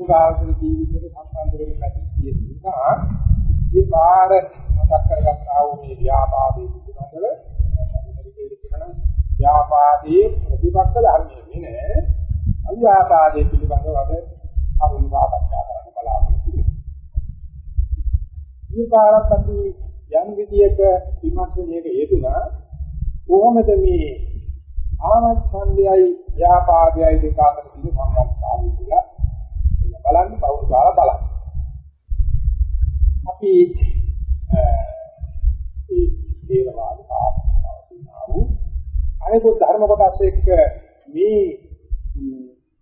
උගාවසල ජීවිතයට සම්බන්ධ වෙන පැති කියන නිසා මේ පාර මතක් කරගත්තා වූ මේ ව්‍යාපාදයේ පිළිබඳව ව්‍යාපාදයේ ප්‍රතිපක්ෂ ධර්මයේ නේ අව්‍යාපාදයේ පිළිබඳව අද අරුණ සාකච්ඡා කරන්න බලාපොරොත්තු වෙනවා. මේ පාරත් අපි යම් විදියක විමර්ශනයක යෙදුනා කොහොමද මේ ආමච්ඡන්දයයි ව්‍යාපාදයයි දෙක අතර තියෙන සම්බන්ධතාවය කියලා බලන්න බෞද්ධ කාලා බලන්න. අපි ඒ දේවවාද පාපතාව අනිකුත් ධර්ම කොටස් එක්ක මේ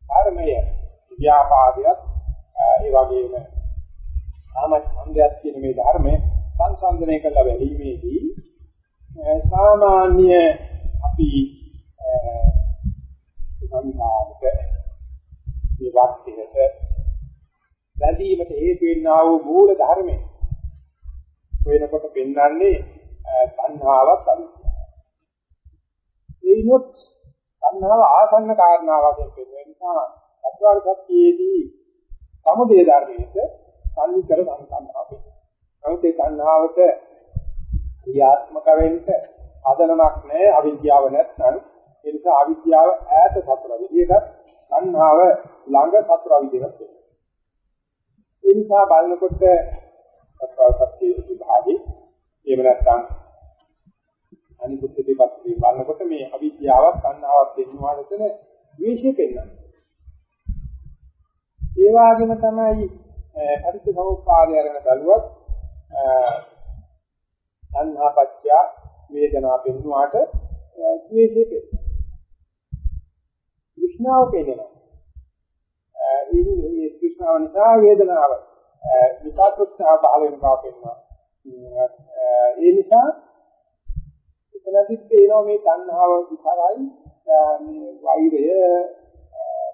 ධර්මය ව්‍යාපාදයක් ඒ වගේම ආමච්ඡන්දයක් කියන මේ ධර්මය සංසන්දනය කළ බැලීමේදී සාමාන්‍ය අපි සංසාරික මේ වාක්‍යයට බැඳීමට හේතු වෙන්නා වූ මූල ධර්මය වෙනකොට පෙන්වන්නේ සංහාවක් අවිද්‍යාව. ඒනොත් සංහාව ආසන්න කාරණාවකින් පෙන්වෙන නිසා අත්වාර සත්‍යයේදී සමුදේ ධර්මයේ සංකර සංසන්නාව. නමුත් ඒ සංහාවට ක්‍රියාත්මක වෙන්න ආදනමක් නැහැ අවිද්‍යාව නැත්නම් ඒ නිසා අවිද්‍යාව ඈත සතර විදිහට සංහාව ළඟ සතර විදිහට ඒ නිසා බලනකොට සත්‍යසත්‍ය විභාගේ එහෙම නැත්නම් අනිකුත් දෙපැත්තේ බලනකොට මේ අවිද්‍යාවක් සංහාවක් දෙන්නවා කියන විශේෂ පෙන්වනවා. ඒ වගේම තමයි පරිච්ඡේදෝපාදය අරගෙන බලුවත් සංහාපච්චය වේදනා පෙන්වුවාට ද්වේෂය පෙන්වනවා. විෂ්ණාව පෙන්වනවා. ඒ විෂ්ණාව නිසා වේදනාව විපාකෘත්‍යාව පහළ වෙන බව පෙන්වනවා. ඒ නිසා එතනදිත් පේනවා මේ තණ්හාව විතරයි මේ වෛරය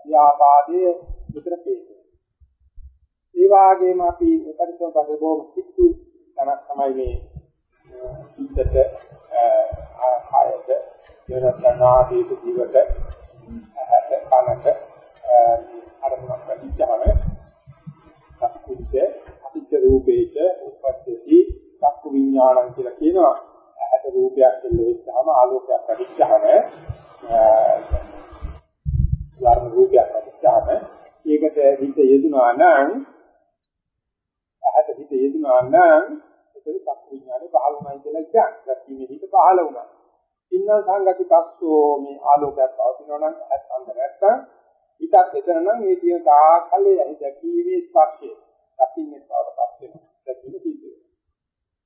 ව්‍යාපාදය විතර පේන්නේ. ඒ වගේම අපි පරිසර බඩ බොහොම කිච්චු තනක් තමයි මේ ඉද්දට ආයත වෙනස්නාදීක ජීවිත ඇහැට කනට අරමුණක් ලැබිච්චහම සක්කුච්ච අතිච්ච රූපේච උපපත්තේති චක්කු විඥානං කියලා කියනවා ඇහැට රූපයක් දෙන්න වෙච්චාම ආලෝකයක් ලැබිච්චහම වර්ණ රූපයක් ලැබිච්චහම ඒකට හිත යෙදුනා නම් ඇහැට හිත යෙදුනා නම් ඒක චක්කු විඥානේ පහළ වුණා කියලා කියන්නේ. ගැටීමේ හිත පහළ වුණා. ඉන්න සංගති පස්සෝ මේ ආලෝකයක් පවතිනවා නම් ඇත් අන්ද නැත්තම් හිතක් එතන නම් මේ තියෙන තාකලේ ඇහි දැකීමේ ස්පර්ශය දකින්නේ බවටපත් වෙනවා. දැකීම සිද්ධ වෙනවා.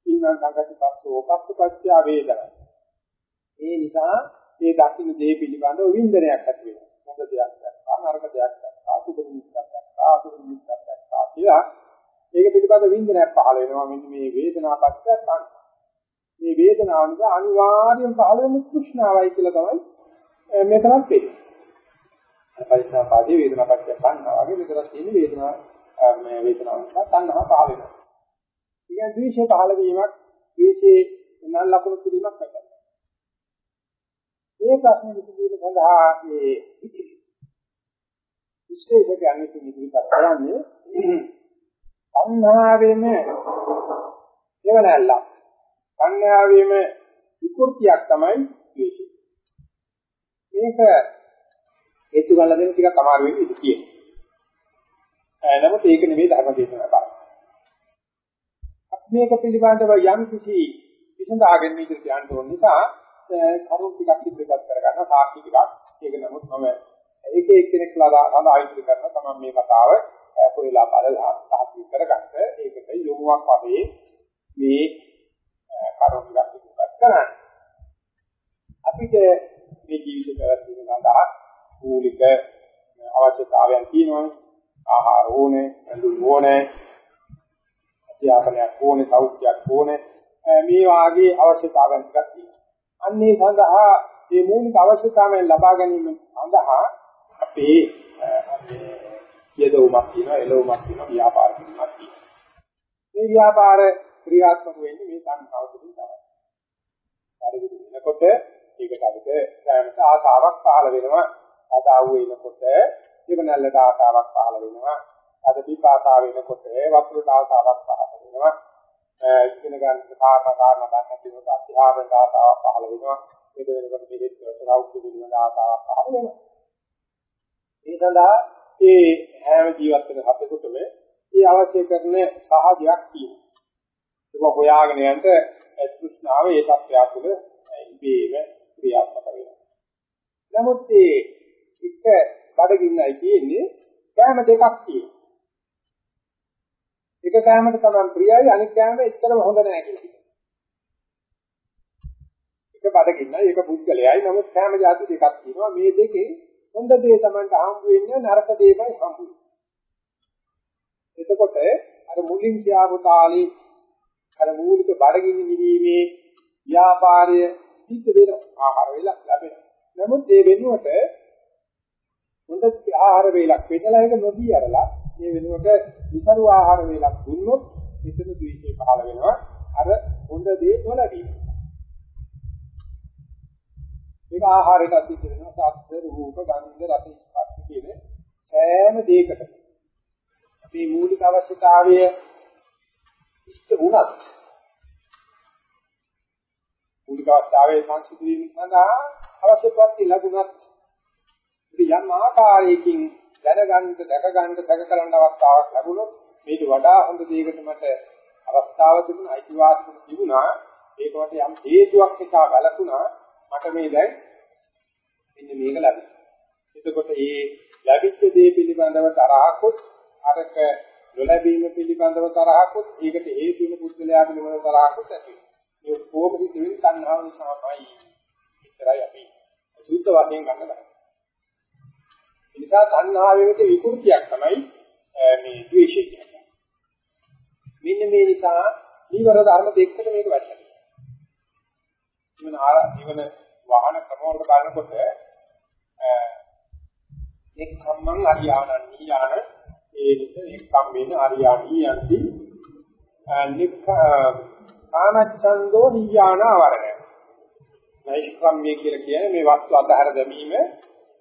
ඉන්න සංගති පස්සෝ පස්සපච්චය වේදනා. ඒ නිසා මේ දකින්න දේ පිළිබඳව වින්දනයක් ඇති වෙනවා. හොඳ දෙයක් දැක්කා, නරක දෙයක් දැක්කා, සුබ නිස්සක් දැක්කා, අසුබ නිස්සක් දැක්කා කියලා ඒක පිළිබඳ වින්දනයක් පහළ වෙනවා. මෙන්න මේ වේදනාපච්චය සං මේ වේදනාව නිසා අනිවාර්යෙන් පහළ වෙන තෘෂ්ණාවයි කියලා තමයි මෙතනත් වෙන්නේ. පරිසම්පාදී වේදනාපච්චය සංහාවගේ මෙතන තියෙන වේදනාව මේ වේදනාව නිසා සංහාව පහළ වෙනවා. කියන්නේ ද්වේෂය පහළ වීමක්, ද්වේෂයේ නම් ලකුණු කිරීමක් නැහැ. මේ ප්‍රශ්නේ විසඳීම සඳහා මේ විශ්ලේෂකයන් ඉදිරිපත් කරන්නේ සංහාවෙම එවනල්ලා සංඥාවේම විකෘතියක් තමයි ද්වේෂය. මේක හේතු ගන්න දෙන ටිකක් අමාරු වෙන්නේ ඉති කියන්නේ. නමුත් ඒක නෙමෙයි ධර්ම දේශනාව කරන්නේ. මේක පිළිබඳව යම් කිසි විසඳාගෙන ඉදිරියට යන්න ඕන නිසා කරුණු ටිකක් ඉදිරිපත් කරගන්න සාක්ෂි ටිකක්. ඒක නමුත් මම එක එක්කෙනෙක් ලාලා ආයිත් කරන තමයි මේ කතාව පොරිලා බලලා සාක්ෂි කරගන්න. ඒකට යොමුවක් වශයෙන් මේ කරුණු ටිකක් ඉදිරිපත් කරන්න. අපිට මේ ජීවිත පැවැත්ම සඳහා මූලික අවශ්‍යතාවයන් තියෙනවානේ. ආහාර ඕනේ, ඇඳුම් ඕනේ, අධ්‍යාපනයක් ඕනේ, සෞඛ්‍යයක් ඕනේ. මේ වාගේ අවශ්‍යතාවයන් ටිකක් තියෙනවා. අන්නේ සඳහා මේ මූලික අවශ්‍යතාවයන් ලබා ගැනීම සඳහා අපේ යදවමක් තියෙනවා, එළවමක් තියෙනවා, ව්‍යාපාර කිරීමක් තියෙනවා. මේ ව්‍යාපාර ක්‍රියාත්මක වෙන්නේ මේ සංඛාව තුළින් තමයි. පරිවිද වෙනකොට ඒකට අපිට සෑමට ආසාවක් පහළ වෙනවා. අදාව වෙනකොට ඉවනල්ලට ආසාවක් පහළ වෙනවා. අද පිපාසා වෙනකොට වතුරට ආසාවක් පහළ වෙනවා. ඉගෙන ගන්න කාරණා කාරණා ගන්න තියෙනවා අධ්‍යාපන ආසාවක් පහළ වෙනවා. ඒක වෙනකොට මෙහෙත් රෞද්‍ර පිළිවෙල ආසාවක් පහළ වෙනවා. ඒ සඳහා ඒ හැම ජීවත් වෙන හතෙකුටම ඒ අවශ්‍ය කරන සහජයක් තියෙනවා. ඒක හොයාගෙන යන්න තෘෂ්ණාව ඒ තත්ත්වයක් තුළ ඉබේම ක්‍රියාත්මක වෙනවා. නමුත් මේ එක බඩගින්නයි තියෙන්නේ කෑම දෙකක් තියෙනවා. එක කෑමකට තමයි ප්‍රියයි අනිත් කෑම එච්චරම හොඳ නැහැ කියලා. එක බඩගින්නයි එක පුද්ගලයයි නමුත් කෑම જાති දෙකක් තියෙනවා. මේ දෙකේ හොඳ දේ තමයි හම්බ වෙන්නේ නරක දේමයි හම්බ වෙන්නේ. එතකොට අර මුලින් කියාපු තාලේ අර මූලික බඩගිනි නිවීමේ ව්‍යාපාරය සිද්ධ වෙන ආහාර වේලක් ලැබෙනවා. නමුත් ඒ වෙනුවට හොඳ ආහාර වේලක් වෙනලා එක නොදී අරලා මේ වෙනුවට විසරු ආහාර වේලක් දුන්නොත් මෙතන ද්වේෂය පහළ වෙනවා. අර හොඳ දේ නොලැබීම. මේක ආහාරයට අධික වෙනවා. සාස්ත්‍ර රූප ගන්ධ රස ස්පර්ශ කියන සෑම දෙයකට මේ මූලික අවශ්‍යතාවය ඉෂ්ට වුණත් මූලික අවස්ථාවේ සංසිද්ධ වීම සඳහා අවශ්‍ය ප්‍රත්‍ය ලැබුණත් යම් ආකාරයකින් දැනගන්න දැකගන්න දැකකලන අවස්ථාවක් ලැබුණොත් මේක වඩා හොඳ දෙයකට මට අවස්ථාව තිබුණා අයිතිවාසිකම් තිබුණා. ඒකට යම් හේතුවක් නිසා බලතුණා මට මේ දැන් මෙන්න මේක ලැබෙනවා එතකොට මේ ලැබිච්ච දේ පිළිබඳව තරහකුත් අරක නොලැබීම පිළිබඳව තරහකුත් ඒකට හේතු වෙන පුද්ගලයා පිළිබඳව තරහකුත් ඇති වෙනවා. මේ කොහොමද දෙවෙනි තණ්හාව නිසාමයි. ඉතරයි අපි සුද්ධ වශයෙන් ගන්න බෑ. ඒ නිසා තණ්හාවෙකට විකෘතියක් තමයි මේ ද්වේෂය කියන්නේ. මෙන්න මේ නිසා නීවර ධර්ම දෙකකට මේක වැටෙනවා ඉවන ඉවන වාහන ක්‍රමවලට බලනකොට එක්කම්මං අරියාණන් නියාන ඒ නිසා එක්කම් වෙන අරියාණී යන්ති. නික්ක කාමච්ඡන්தோ නියාන වරණ නෛෂ්ක්‍රම්‍ය කියලා කියන්නේ මේ වස්තු අධහර දැමීම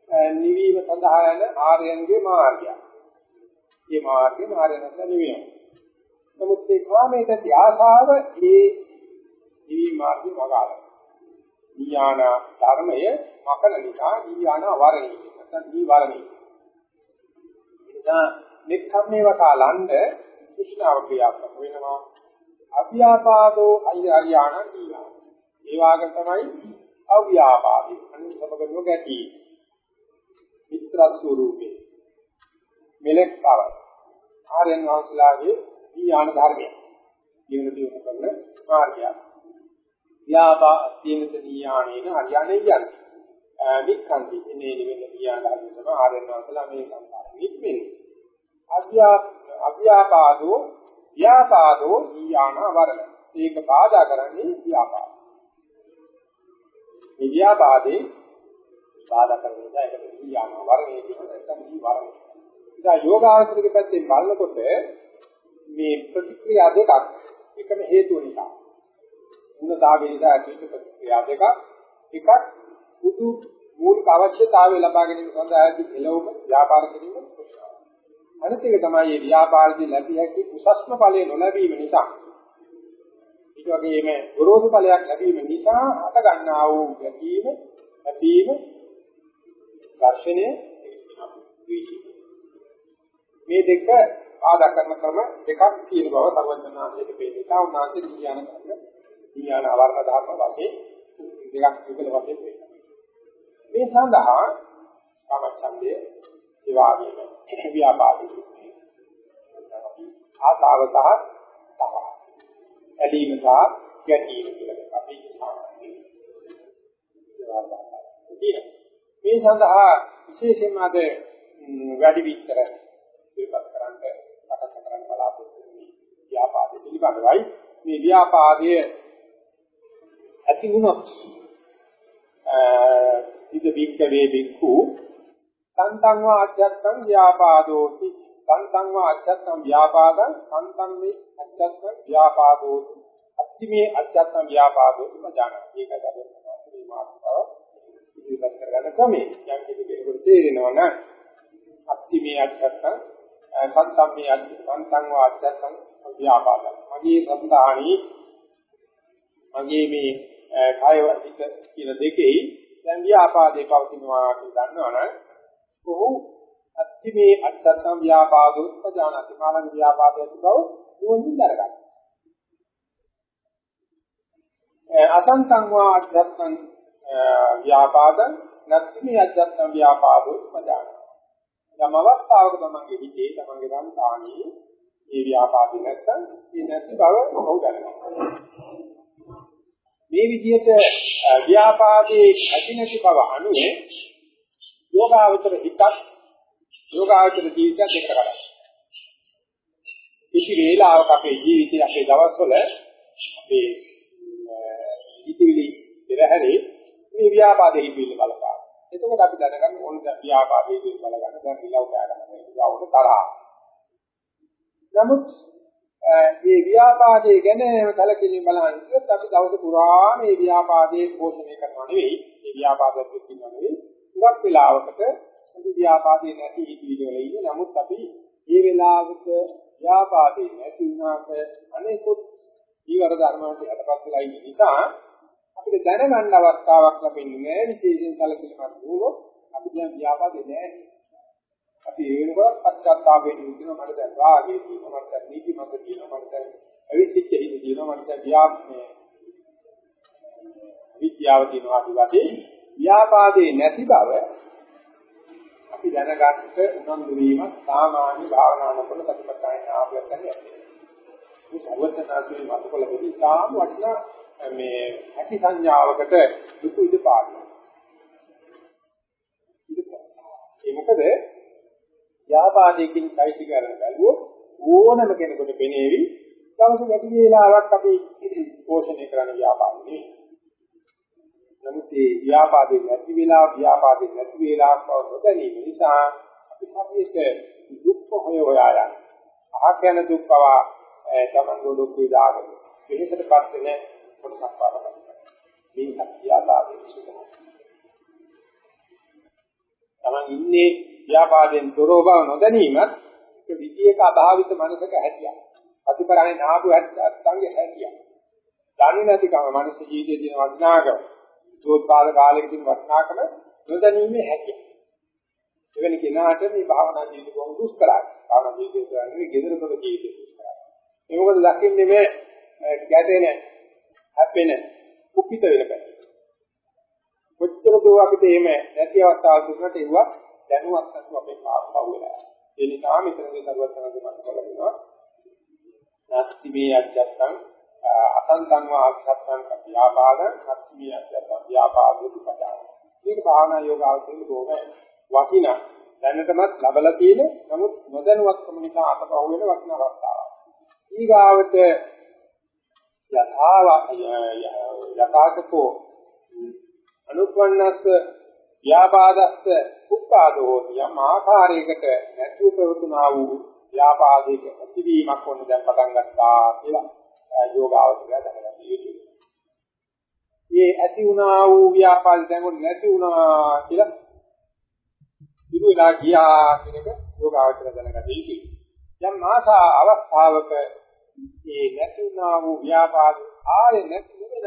නිවීම සඳහා යන ආර්යයන්ගේ මාර්ගය. මේ මාර්ගේ ආර්යයන්ට නිවීම. නමුත් ඒ කාමයට ආශාව ඒ නිවීම මාර්ගේ වගාලන. නියාන ධර්මය මකන නිසා නියාන වරණී. නැත්නම් නිවරණී. එදා මෙක්ඛම්මේ වකාලන්ද කුෂ්ණාව ක්‍රියාත්මක වෙනවා. අභ්‍යාපාදෝ අයියාණ නියාන. ඒ වාගේ තමයි අව්‍යාපාදී අනුසමග නොගැටි මිත්‍ර ස්වරූපේ මෙලෙක් බව ආර්යයන් වහන්සේලාගේ ඥාන ධර්මය. ජීවන දියුණු කරන මාර්ගය ව්‍යාපා අත්‍යන්ත ඥානේන හරියන්නේ යන්නේ වික්ඛන්ති. ඉන්නේ නිවෙන ඥාන ධර්ම තමයි ආර්යයන් වහන්සේලා මේ සංසාරෙ නික්මෙන්නේ අභ්‍යා අභ්‍යාපාදෝ ව්‍යාපාදෝ ඥාන වරණ. ඒක බාධා කරන්නේ ව්‍යාපාද. මේ ව්‍යාපාදේ බාධා කරන නිසා ඒකට ඊයාන වර්ණයේ කියන නැත්නම් දී වර්ණය. ඉතින් යෝගාවචරික පැත්තෙන් බලනකොට මේ ප්‍රතික්‍රියා දෙකක් එකම හේතුව නිසා. ಗುಣතාවේ නිසා ඇතිවෙන ප්‍රතික්‍රියා දෙකක් එකක් බුදු මූලික අවශ්‍යතාවය ලබා ගැනීම සඳහා ඇති එළවම ව්‍යාපාර කිරීම අනිත් එක තමයි මේ ව්‍යාපාරදී ලැබිය හැකි උසස්ම ඵලය නොලැබීම නිසා ඊට වගේම ගොරෝසු ඵලයක් ලැබීම නිසා අත ගන්නා වූ ගැටීම ලැබීම ඝර්ෂණය මේ දෙක ආදා කරන ක්‍රම දෙකක් තියෙන බව සර්වඥාන්සේට පේන නිසා උන්වහන්සේ විඥාන කරන විඥාන අවර්ණ ධර්ම වශයෙන් දෙකක් විකල වශයෙන් පේනවා. මේ සඳහා කාමච්ඡන්දය ඒ වගේම ව්‍යාපාදී ආසාව සහ තව ඇලීම සහ ගැටීම කියලා අපි සාමාන්‍යයෙන් ඒවා මේ සඳහා විශේෂයෙන්ම අද වැඩි විස්තර ඉදිරිපත් කරන්න සකස් කරන්න බලාපොරොත්තු වෙන්නේ ව්‍යාපාදයේ පිළිබඳවයි. මේ ව්‍යාපාදයේ ඇති වුණොත් ඉද වික්කවේ වික්ඛු සන්තං වා අධ්‍යත්තං ව්‍යාපාදෝති. සන්තං වා අධ්‍යත්තං ව්‍යාපාදං සන්තං මේ අධ්‍යත්තං ව්‍යාපාදෝති. අත්තිමේ අධ්‍යත්තං ව්‍යාපාදෝති මජාන ඒකයි අපි මේ මාතෘකාව. ඉදිරිපත් කරගන්න ක්‍රමය. යම් කිසි කෙනෙකුට තේරෙනවා නම් අත්ති මේ අධ්‍යාත්ම සංසම්මේ අන්තං වාච්ඡත්තං ව්‍යාපාදං මගේ සම්දාහණි මගේ මේ කාය වර්ධිත කියන දෙකේ දැන් ව්‍යාපාදේ පවතිනවා කියලා දන්නවනම් ඔහු අත්ති මේ අත්තත්තම් ව්‍යාපාදෝ උපජානති මාළං ව්‍යාපාදයට බව නුවණින් දරගන්න. අසංසං වා අධ්‍යාත්මං ව්‍යාපාදං නැත්නම් මේ අධ්‍යාත්ම ව්‍යාපාදෝ උපජානති. යම් අවස්ථාවක තමන්ගේ හිතේ තමන්ගේ රන්තාණී මේ ව්‍යාපාදේ නැත්නම් මේ නැති බව ඔහු දැනගන්නවා. මේ විදිහට ව්‍යාපාදේ ඇති නැති බව අනුවේ යෝගාවචර හිතක් යෝගාවචර ජීවිතයක් දෙකට කඩනවා. කිසි වේලාවක අපේ ජීවිතයේ අපේ දවස්වල අපේ ඉතිවිලි පෙරහැරේ මේ ව්‍යාපාදෙ හිමින්න බලපාන. එතකොට අපි දැනගන්න ඕන දැන් ව්‍යාපාදයේ කියන බලගන්න දැන් විලව් කෑ ගන්න මේ විලව්ට තරහ. නමුත් මේ ව්‍යාපාදයේ ගැන කලකිරීම බලන්න ඉතින් අපි දවස පුරා මේ ව්‍යාපාදයේ පෝෂණය කරනවා නෙවෙයි මේ ව්‍යාපාදයක් පිටින්නවා නෙවෙයි. හුඟක් වෙලාවකට මේ ව්‍යාපාදයේ නැති හිතවිලි වල ඉන්නේ. නමුත් අපි මේ වෙලාවක ව්‍යාපාදේ නැති වුණාට අනේකුත් ඊවර ධර්ම වලට යටපත් වෙලා ඉන්න නිසා අපිට දැනගන්න අවස්ථාවක් ලැබෙන්නේ නැහැ. විශේෂයෙන් කලකිරීමක් වුණොත් අපි දැන් ව්‍යාපාදේ නැහැ. අපි ඒ වෙනකොට පශ්චාත්තාපයෙන් ඉන්නවා මට දැන් රාගයේ තියෙනවා මට දැන් නීති මත තියෙනවා මට දැන් අවිසිච්ච හිත තියෙනවා මට දැන් ව්‍යාප්නේ විද්‍යාව තියෙනවා අපි වගේ. ව්‍යාපාදේ නැති බව අපි දැනගන්නට උනන්දු වීම සාමාන්‍ය භාවනාවකල ප්‍රතිපදායන ආභ්‍යයක් ගන්න යන්නේ. මේ සර්වඥාන්සේ වතුකල වෙදී තාම වටිනා මේ ඇති සංඥාවකට දුක ඉදපානවා. ඒ මොකද ව්‍යාපාදයකින් කයිති කරන බැලුවොත් ඕනම කෙනෙකුට පෙනේවි දවස් වැඩි වේලාවක් අපි පෝෂණය කරන ව්‍යාපාරනේ. නමුත් මේ ව්‍යාපාදේ නැති වෙලා ව්‍යාපාදේ නැති වෙලාවක් බව නොදැනීම නිසා අපි හදිස්සියට දුක් හොය හොයා යන. අහක යන දුක් පවා තමන් දුක් විඳාගෙන වෙහෙසටපත් වෙන කොටසක් පාරකට. මේ සත්‍යාලාභයේ සුදුම. තමන් ඉන්නේ ව්‍යාපාදයෙන් තොරව බව නොදැනීමත් ඒ විදියක අභාවිත මනසක හැටියක්. ප්‍රතිපරණේ නාබු සංගේ හැටියක්. දන්නේ නැතිකම මනස ජීවිතයේ තියෙන වටිනාකම සෝත්පාද කාලයකින් වටිනාකම නොදැනීමේ හැකිය. එවැනි කෙනාට මේ භාවනා ජීවිත බොහොම දුෂ්කරයි. භාවනා ජීවිතය කියන්නේ gedaraක ජීවිතය දුෂ්කරයි. ඒ මොකද දකින්නේ මේ ගැටෙන හැපෙන කුපිත වෙන පැති. කොච්චර දෝ අපිට එහෙම නැති අවස්ථාවල් දුන්නට ඒවා දැනුවත් නැතුව අපේ පාපව වෙනවා. ඒ නිසා මෙතනදී දරුවත් තමයි මම කියනවා. නැත්ති මේ අධ්‍යාත්මං අසන්තං වා අක්ෂත්තං ව්‍යාපාද සත්‍තිය අධ්‍යාත්ම ව්‍යාපාදෙදි පදාන. මේක භාවනා යෝගාවචරයේ බොහොම වටිනා දැනටමත් ලබලා තියෙන නමුත් නොදැනුවත්කම නිසා අතපහ වෙන වටිනා අවස්ථාවක්. ඊගාවට යථාව යථාකෝ අනුපන්නස්ස ව්‍යාපාදස්ස උපාදෝ යම් ආකාරයකට නැතුව ප්‍රවතුනා වූ ව්‍යාපාදයක ඇතිවීමක් වොන්න දැන් පටන් ගත්තා කියලා යෝගාවචරය දැනගන්න යුතුයි. මේ ඇති වුණා වූ ව්‍යාපාද දැන් නැති වුණා කියලා ඉරු වෙලා ගියා කියන එක යෝගාවචරය දැනගන්න යුතුයි. යම් ආසා අවස්ථාවක මේ නැති වුණා වූ ව්‍යාපාද ආයේ නැති වෙන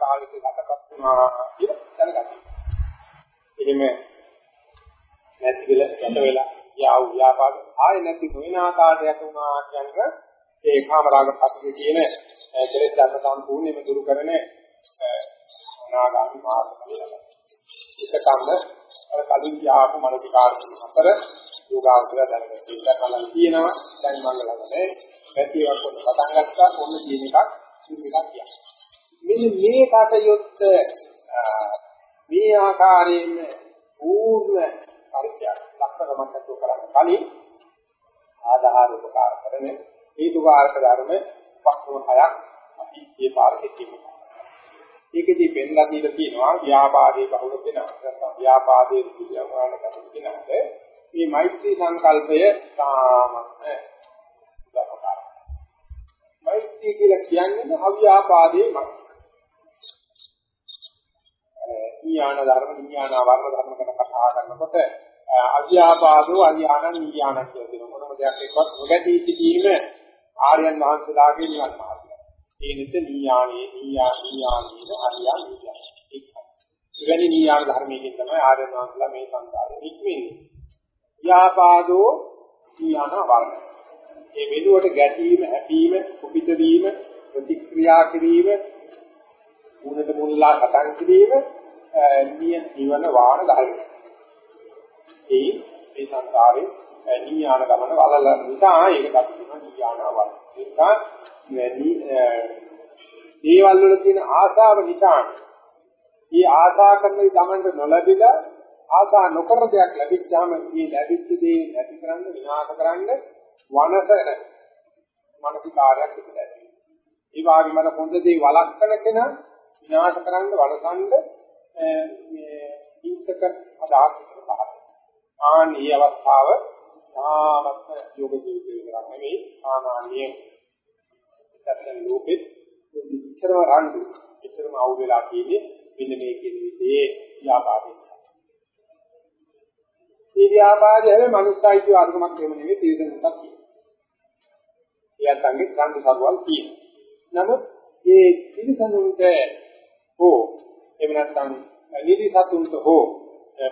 කාලෙක ගතපත් වුණා කියලා දැනගන්න. එහෙම නැති වෙලා ගත වෙලා යා වූ ව්‍යාපාද ආයේ නැති වෙන ආකාරයක් වුණා කියන්නේ ඒ කාමරාග පස්සේ කියන කෙලෙස් ධර්ම සම්පූර්ණයෙන්ම දුරු කරන අනාගාමී මාර්ගය. එකකම්ම අර කලින් යාපු මනසිකාර අතර යෝගාවචර දැනගන්න. ඒක කලින් තියෙනවා දැන් මම ළඟනේ පැතිවක් කොට පටන් ගත්තා ඔන්න කියන එකක් සිද්ධ එකක් කියන්නේ. මෙන්න මේ කටයුත්ත මේ ආකාරයෙන් පූර්ණ පරිත්‍යාග ලක්ෂණමක් අතු කරන්න කලින් ආධාර උපකාර කරන්නේ හේතු කාරක ධර්ම පස්වම හයක් අපි මේ පාරේ තියෙනවා. ඒකෙදී පෙන්ලා දීලා තියෙනවා ව්‍යාපාදයේ බහුල වෙනවා. නැත්නම් ව්‍යාපාදයේ විද්‍යාවාන කටයුතු වෙනවාද මේ මෛත්‍රී සංකල්පය සාමත්ම උදාහරණ. මෛත්‍රී කියලා කියන්නේ අව්‍යාපාදයේ මත. ඊයාන ධර්ම, ඊයාන වර්ණ ධර්ම ගැන කතා කරනකොට අව්‍යාපාදෝ අරියාණ නීයාන කියලා කියනවා. මොනම දෙයක් එක්කවත් නොගැටී සිටීම ආර්යයන් වහන්සේලාගේ නිවන් මාර්ගය. ඒ නිත නීයානේ නීයා නීයානේන අරියා නීයා. එවැනි නීයාන ධර්මයකින් තමයි ආර්යයන් වහන්සේලා මේ සංසාරේ නික්මෙන්නේ. ව්‍යාපාදෝ නීයාන වර්ණ. මේ මෙලුවට ගැටීම, හැපීම, කුපිත වීම, ප්‍රතික්‍රියා කිරීම, මුණට මුල්ලා කතන් කිරීම නිය නිවන වාණ ධර්මයි. ඒ මේ සංසාරේ නියාන ගමන වලල නිසා ඒකට අපි කියනවා නියානවල. ඒක දේවල් වල තියෙන ආශාව නිසා මේ ආශා කරන ගමනට නොලැබිලා ආශා නොකර දෙයක් ලැබිච්චාම මේ ලැබිච්ච දේ නැති කරන්න විනාශ කරන්න වනසන මානසිකාරයක් පිටදැයි. ඒ වගේම අර හොඳ දේ වළක්වන කෙනා විනාශ කරන්න වලසන්න මේ හිංසක අදහස් පහළ. ආනී අවස්ථාව තාමත් යෝග ජීවිතේ විතරක් නෙවෙයි සාමාන්‍ය සත්‍යන ලෝකෙත් ඉච්ඡරව රණ්ඩු ඉච්ඡරම අවු වෙලා තියෙන්නේ මෙන්න මේ කියන විදිහේ ව්‍යාපාරය. මේ ව්‍යාපාරය හැම මනුස්සයිතු අරුමක් එහෙම නෙවෙයි තීරණයක් තියෙනවා. එයාට අංගේ රණ්ඩු සරුවල් තියෙනවා. නමුත් මේ තිරසනුන්ට හෝ එහෙම නැත්නම් නිදිසතුන්ට හෝ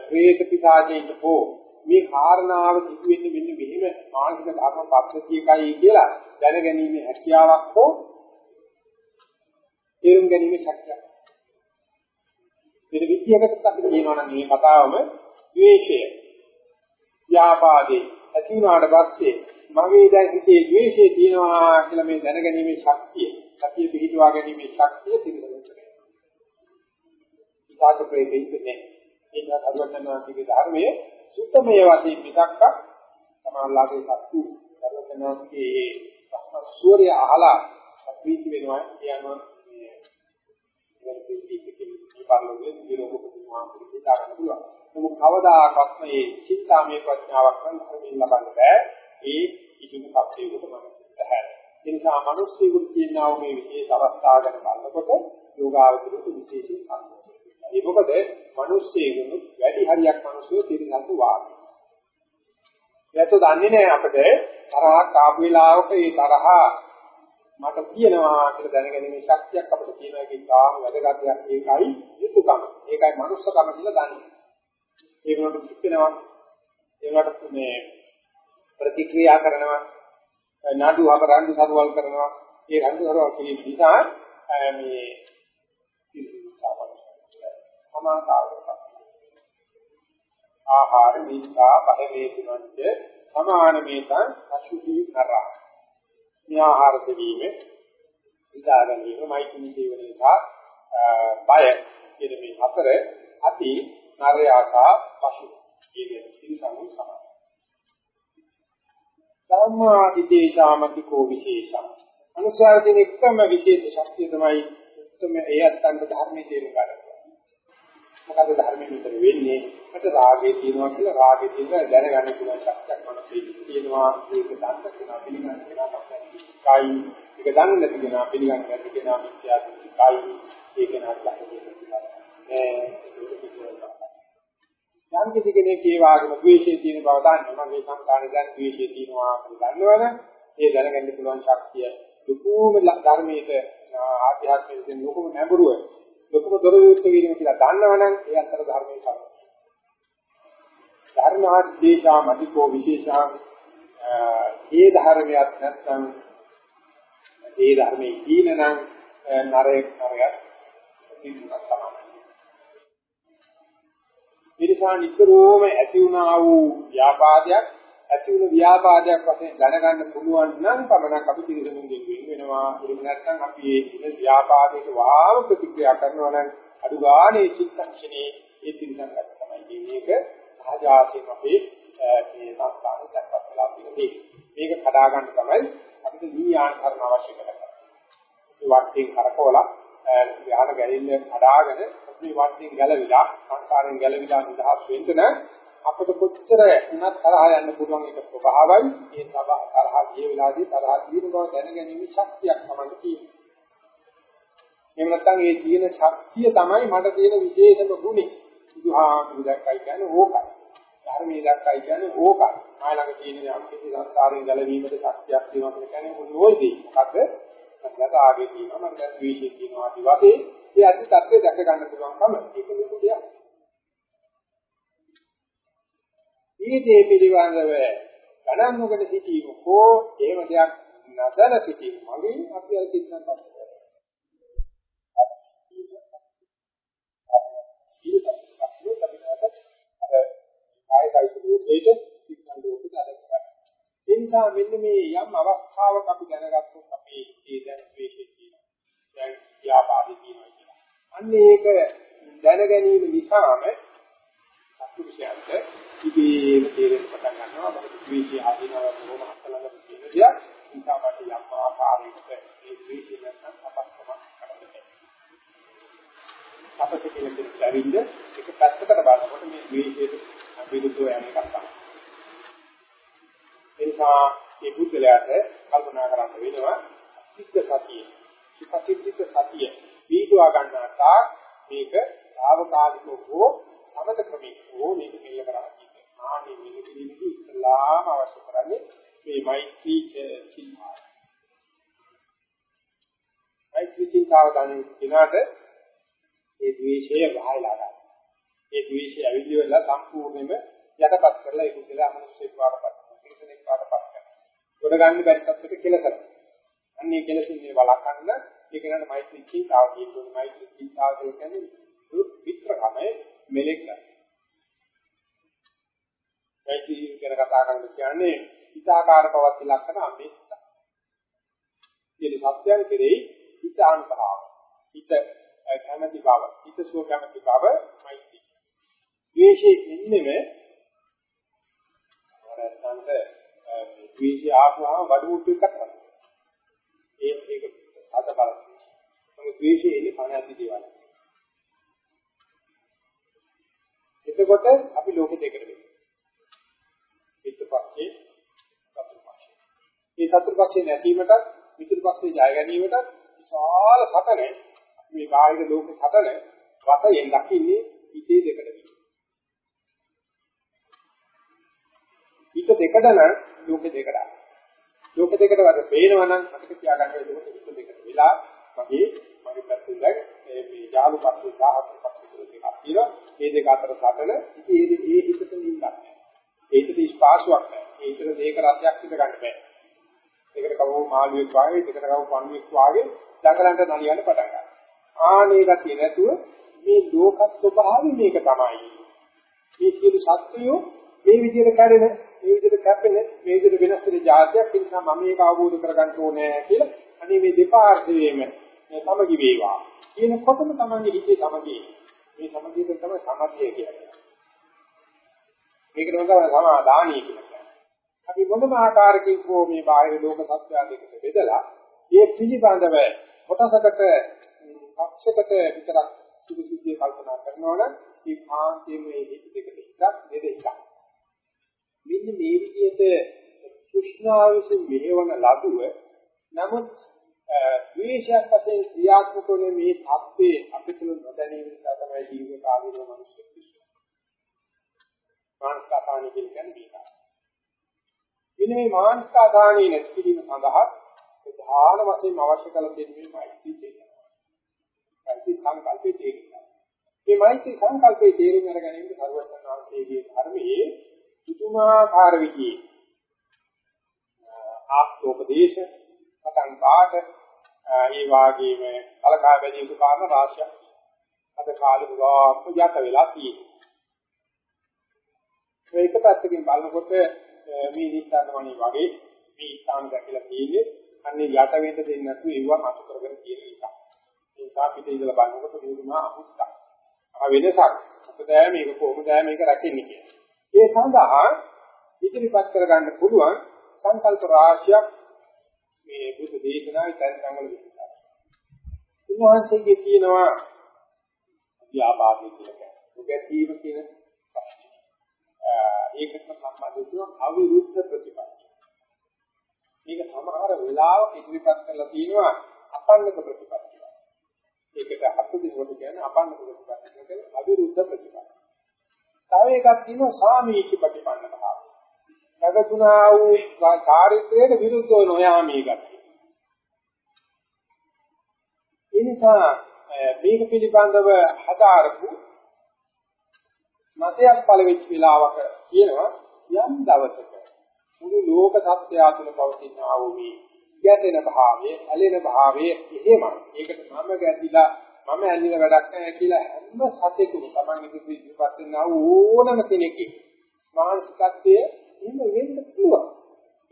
ප්‍රේත පිටාජේට හෝ මේ කාරණාව සිදු වෙන්නේ මෙන්න මෙහෙම මානසික ධර්ම පද්ධතියකයි කියලා දැනගැනීමේ හැකියාවක් හෝ තේරුම් ගැනීමේ ශක්තියක්. මේ විද්‍යාවකට අපි කියනවා නම් මේ කතාවම ද්වේෂය. ව්‍යාපාදේ. ඇති වුණාට පස්සේ මගේ දැන් හිතේ ද්වේෂය තියෙනවා කියලා මේ දැනගැනීමේ ශක්තිය, සතිය පිහිටුවා ගැනීමේ ශක්තිය පිළිබඳව. ඉතාලි ප්‍රේතෙන්නේ ඒක හදවතනාතිගේ ධර්මයේ සුත්තමයේ වශයෙන් මිසක්ක සමාල්ලාගේ සත්තු. සර්වඥාන්ගේ සූර්ය අහලා ප්‍රීති වෙනවා කියනවා. මේ පරිලෝකයේ දිරෝගුතුමා පිළිදා ගන්න පුළුවන්. නමුත් කවදාකවත් මේ චින්තාමය ප්‍රඥාවක් නම් හරියට ලබන්න බෑ. ඒ කිසිම සත්‍යයකට මම බෑ. ඒ නිසා මිනිස්සුන්ට කියනවා මේ විශේෂ අවස්ථා ගැන බලනකොට යෝගාවචරයට විශේෂයෙන් සම්බන්ධයි. ඒ මොකද මිනිස්සෙකුත් වැඩි හරියක් මිනිස්සු තිරසතු වාගේ. ඒත් දන්නේ නැහැ අපිට තරහක් ආපු වෙලාවක ඒ තරහ මට කියනවා කියලා දැනගැනීමේ ශක්තියක් අපිට තියෙනවා ඒක ඉතාම වැදගත් දෙයක් ඒකයි යුතුයකම. ඒකයි මනුස්සකම කියලා දන්නේ. ඒ වුණාට කිප්පෙනවා. ඒ වුණාට මේ ප්‍රතික්‍රියා කරනවා. නඩු අප රණ්ඩු සරුවල් කරනවා. ඒ රණ්ඩු සරුවල් කිරීම නිසා මේ සමාකාරයක්. ආහාර මිත්‍යා පහ වේතුනන්ත සමාන මේතං අසුභී කරා. මේ ආහාර දෙවීම ඉදා ගැනීම මෛත්‍රී සේවනය සහ බය කියන මේ හතර අති නරයාසා පශු කියන තිරසංග සමාන. ධම්මාදිදේශාමතිකෝ විශේෂං. අනුසාරයෙන් එකම විශේෂ ශක්තිය තමයි උත්තම ඒ අත්තන්ට ධර්මයේ තේරුම් ගන්න. මොකද ධර්මයෙන් විතර වෙන්නේ? මට රාගය තියෙනවා කියලා රාගය තියෙනවා දැනගන්න පුළුවන් ශක්තියක් මනසේ තියෙනවා. ඒක දන්න කෙනා පිළිගන්න කෙනා කයි ඒක දන්නේ නැති කෙනා පිළිගන්න නැති කෙනා මිත්‍යාදෘෂ්ටිකයි ඒක නාටකයි යම් කිසි කෙනෙක් ඒ වාගේම ද්වේෂයේ තියෙන බව දන්නවා. මේ සංකාරය දැන් ද්වේෂයේ තියෙනවා කියලා දන්නවනේ ඒ දැනගන්න පුළුවන් ශක්තිය දුකෝම ධර්මයේ ආධ්‍යාත්මික ලොකුම නැඹුරුව ලොකුම දොර විවෘත වීම කියලා දන්නවනම් ඒ අතර ධර්මයේ කරනවා. ධර්මාත් දේශා මධිකෝ විශේෂා ඒ ධර්මයක් නැත්නම් ඒ ධර්මයේ කීනනම් නරයක් නරයක් පිටුනක් තමයි. මිනිසා නිතරම ඇති වුණා වූ ව්‍යාපාදයක් ඇති වුණු ව්‍යාපාදයක් වශයෙන් දැනගන්න පුළුවන් නම් පමණක් අපි පිළිගන්නේ වෙනවා. එහෙම නැත්නම් අපි ඒ ව්‍යාපාදයට වාම ප්‍රතික්‍රියා කරනවා නම් අඩු ගානේ චිත්තක්ෂණේ ඒ පිළිගන්නත් තමයි. මේක සහජාසයෙන් අපේ මේ සංස්කාර දැක්වත් වෙලා තියෙන්නේ මේක කඩා ගන්න තමයි අපිට නීයාන කරන අවශ්‍ය කරන්නේ. ඒ වටෙන් කරකවලා යාන ගැලින්න කඩාගෙන මේ වටෙන් ගැලවිලා සංස්කාරයෙන් ගැලවිලා නිදහස් වෙන්න නම් අපිට කොච්චර උනත් තරහ යන්න පුළුවන් එක ස්වභාවයි ඒ සබ තරහ ගිය වෙලාවේදී තරහ తీරු බව දැනගැනීම ශක්තියක් තමයි තියෙන්නේ. එහෙම නැත්නම් ඒ තියෙන ශක්තිය තමයි මට තියෙන විශේෂම ගුණේ. බුදුහාමුදුරු දැක්කයි කියන්නේ ඕකයි. ධර්මයේ දක්වයි කියන්නේ ඕකයි. ආය ළඟ තියෙන යම් කිසි සංස්කාරයෙන් ගැලවීමට ශක්තියක් තියෙනවා කියලා කියන්නේ මොනෝයිදී. මොකද මට ආගේ තියෙනවා මට දැන් ද්වේෂය තියෙනවා ආදි වශයෙන් ඒ අදි தත්ත්වය දැක ගන්න පුළුවන්කම ඒක ලොකු දෙයක්. මේ දේ පිළිබඳව ගණන් නොකර සිටීම හෝ එහෙම දෙයක් නදල සිටීම මගින් අපි අර කිත්තන් පස්සේ කායයික ලෝකේට සිද්ධාන්ත ලෝකෙට අරගෙන ගන්න. ඒ නිසා මෙන්න මේ යම් අවස්ථාවක අපි දැනගත්තොත් අපි ඒ දැන් ද්වේෂයේ තියෙනවා. දැන් ව්‍යාපාදේ තියෙනවා කියලා. අන්න ඒක දැන ගැනීම නිසාම සතුටුසයන්ට ඉබේම තේරෙන්න පටන් ගන්නවා. මොකද ද්වේෂය ආදීනව බොහොම අත්ලඟ තියෙන දෙයක්. නිසා මට යම් ආකාරයකට මේ ද්වේෂය නැත්නම් අපස්සම කරන්නේ. අපස කියලා කියන ඇවිල්ද එක පැත්තකට බලනකොට මේ ද්වේෂයේ විරුද්ධව යන එකක් තමයි. ඒ නිසා මේ බුද්ධලයාට කල්පනා කරන්න වෙනවා චිත්ත සතිය. චිත්තචිත්ත සතිය. පිටුවා ගන්නා තාක් මේක ආවකාලිකව හෝ සමත ක්‍රමයක හෝ මේක මෙල්ල කරා කියන්නේ. ආනේ මේක පිළිබඳව ඉස්ලාම අවශ්‍ය කරන්නේ මේ මෛත්‍රී චින්තාව. මෛත්‍රී චින්තාව ගන්න කෙනාට ඒ ද්වේෂය වහයලා ගන්න. ඒ ද්වේෂය ඇවිල්ලි වෙලා සම්පූර්ණයෙන්ම යටපත් කරලා ඒක කියලා අමනුෂ්‍යෙක් වාටපත් කරනවා. කිරිසනෙක් වාටපත් කරනවා. ගොඩ ගන්න බැරි තත්ත්වයක කෙලසන. අන්නේ කෙලසින් මේ වළක්වන්න ඒක නේද මෛත්‍රී චින්තාව කියන්නේ මෛත්‍රී චින්තාව කියන්නේ දුක් විත්‍රකම මෙලෙක් ගන්න. මෛත්‍රී ගැන කතා කරන්නේ කියන්නේ හිතාකාර පවත් ලක්ෂණ අමෙත්ත. කියන සත්‍යයන් කෙරෙහි හිතානුභාව. හිත කැමැති බව, හිත සුව කැමැති බව මෛත්‍රී ද්වේෂයේ ඉන්නෙම නැත්නම් මේ ද්වේෂය ආපුවාම බඩු මුට්ටු එකක් තමයි. ඒ ඒක අද බලන්න. මොකද ද්වේෂයේ ඉන්නේ පණ ඇති දේවල්. එතකොට අපි ලෝකෙ දෙකට වෙනවා. පිටපස්සේ සතුටුපස්සේ. මේ සතුටුපස්සේ නැසීමට පිටුපස්සේ ජය ගැනීමට විශාල සතනේ මේ බාහිර ලෝක සතන වශයෙන් දකින්නේ හිතේ දෙකට වෙනවා. හිත දෙකද නම් ලෝක දෙකද. ලෝක දෙකට වද පේනවා නම් අපිට කියාගන්න ලෝක හිත දෙකට වෙලා මගේ මගේ පැත්තෙන් දැන් මේ යාළු පස්සේ 10 පස්සේ දෙකක් තියෙනවා. මේ දෙක අතර සටන ඉතින් ඒ ඒ හිතට නින්දක්. ඒකට ස්පාසුවක් නැහැ. ඒකට දෙක රසයක් හිත ගන්න බෑ. ඒකට කවෝ මාළුවෙක් වාගේ, දෙකට කවෝ පණුවෙක් වාගේ දඟලන්ට නලියන්න පටන් ගන්නවා. ආනේ ගතිය නැතුව මේ ලෝක ස්වභාවය මේක තමයි. මේ සියලු සත්‍යෝ මේ විදිහට කැඩෙන, මේ විදිහට කැපෙන, මේ විදිහට වෙනස් වෙන જાතියක් ඒ නිසා මම මේක අවබෝධ කරගන්න ඕනේ කියලා අනේ මේ දෙපාර්ශ්වයේම සමගි වේවා. කියනකොටම තමයි හිතේ සමගිය. මේ සමගියට තමයි සමාධිය කියන්නේ. මේකට තමයි සමාදානිය කියන්නේ. අපි මොනම ආකාරයකින් හෝ මේ බාහිර ලෝක සත්‍ය දෙකට බෙදලා ඒ පිළිබඳව කොටසකට පක්ෂයකට විතරක් සුදුසුදිය කල්පනා කරනවා නම් ඒ කාන්තේ මේ හිත දෙකට එකක් දෙද එකක්. මෙන්න මේ විදිහට කුෂ්ණාවිසින් මෙහෙවන ලදුව නමුත් ද්වේෂයක් වශයෙන් ක්‍රියාත්මක වන මේ தත්ත්වයේ අපිට නොදැනීම නිසා තමයි ජීවිත කාලීන මිනිස්සු කිසිම මානසික ආසානිය කියන්නේ මේක. මෙන්න මේ මානසික ආසානිය නැති කිරීම සඳහා ප්‍රධාන වශයෙන් අවශ්‍ය කළ දෙන්නේ මෛත්‍රී චේතන. මෛත්‍රී සංකල්පයේ තේරුම. මේ මෛත්‍රී සංකල්පයේ තේරුම් අරගෙන ඉන්න සර්වඥාන්සේගේ ධර්මයේ පුදුමාකාර විදිහේ ආත්මෝපදේශ පතන් පාට ඒ වාගේම කලකා බැදී යුතු කාරණා රාශියක් අද කාලේ ගාප යට වෙලා තියෙනවා. මේක පැත්තකින් බලනකොට මේ නිස්සාරණමණි වගේ මේ ස්ථාන දැකලා තියෙන්නේ අන්නේ යට වෙන්න දෙන්නේ නැතුව ඒව මතු කරගෙන තියෙන නිසා. ඒ නිසා පිට ඉඳලා බලනකොට මේකම අහුස්තක්. අහ වෙනසක්. මොකද මේක කොහොමද මේක රැකෙන්නේ කියන්නේ. ඒ සඳහා ඉදිරිපත් කරගන්න පුළුවන් සංකල්ප රාශියක් මේ බුදු දේශනාවේ තැන් තැන්වල විස්තර. උන්වහන්සේගේ කියනවා ව්‍යාපාදේ කියලා. උගැසීම කියන ප්‍රශ්නේ. ඒකත්ම සම්බන්ධ වෙන අවිරුද්ධ ප්‍රතිපත්ති. මේක සමහර වෙලාවක ඉදිරිපත් කරලා තියෙනවා අපන්නක ප්‍රතිපත්තිය. ඒකට හත් දිනකට කියන්නේ අපන්නක ප්‍රතිපත්තිය කියන්නේ අවිරුද්ධ ප්‍රතිපත්තිය. තව එකක් තියෙනවා සාමීචි ප්‍රතිපන්න භාවය. නැගතුනා වූ චාරිත්‍රයට විරුද්ධව නොයාමී ගතිය. ඒ නිසා මේක පිළිබඳව හදාරපු මතයක් පළ වෙච්ච වෙලාවක කියනවා යම් දවසක මුළු ලෝක සත්‍යය තුළ පවතින ආ වූ මේ ගැටෙන භාවය, ඇලෙන භාවය එහෙමයි. ඒකට මම ගැටිලා මම ඇල්ලින වැඩක් නැහැ කියලා හැම සතෙකුම Taman ඉදිරි ඉදිරිපත් වෙන ඕනම කෙනෙක්ගේ මානසිකත්වයේ එහෙම වෙන්න පුළුවන්.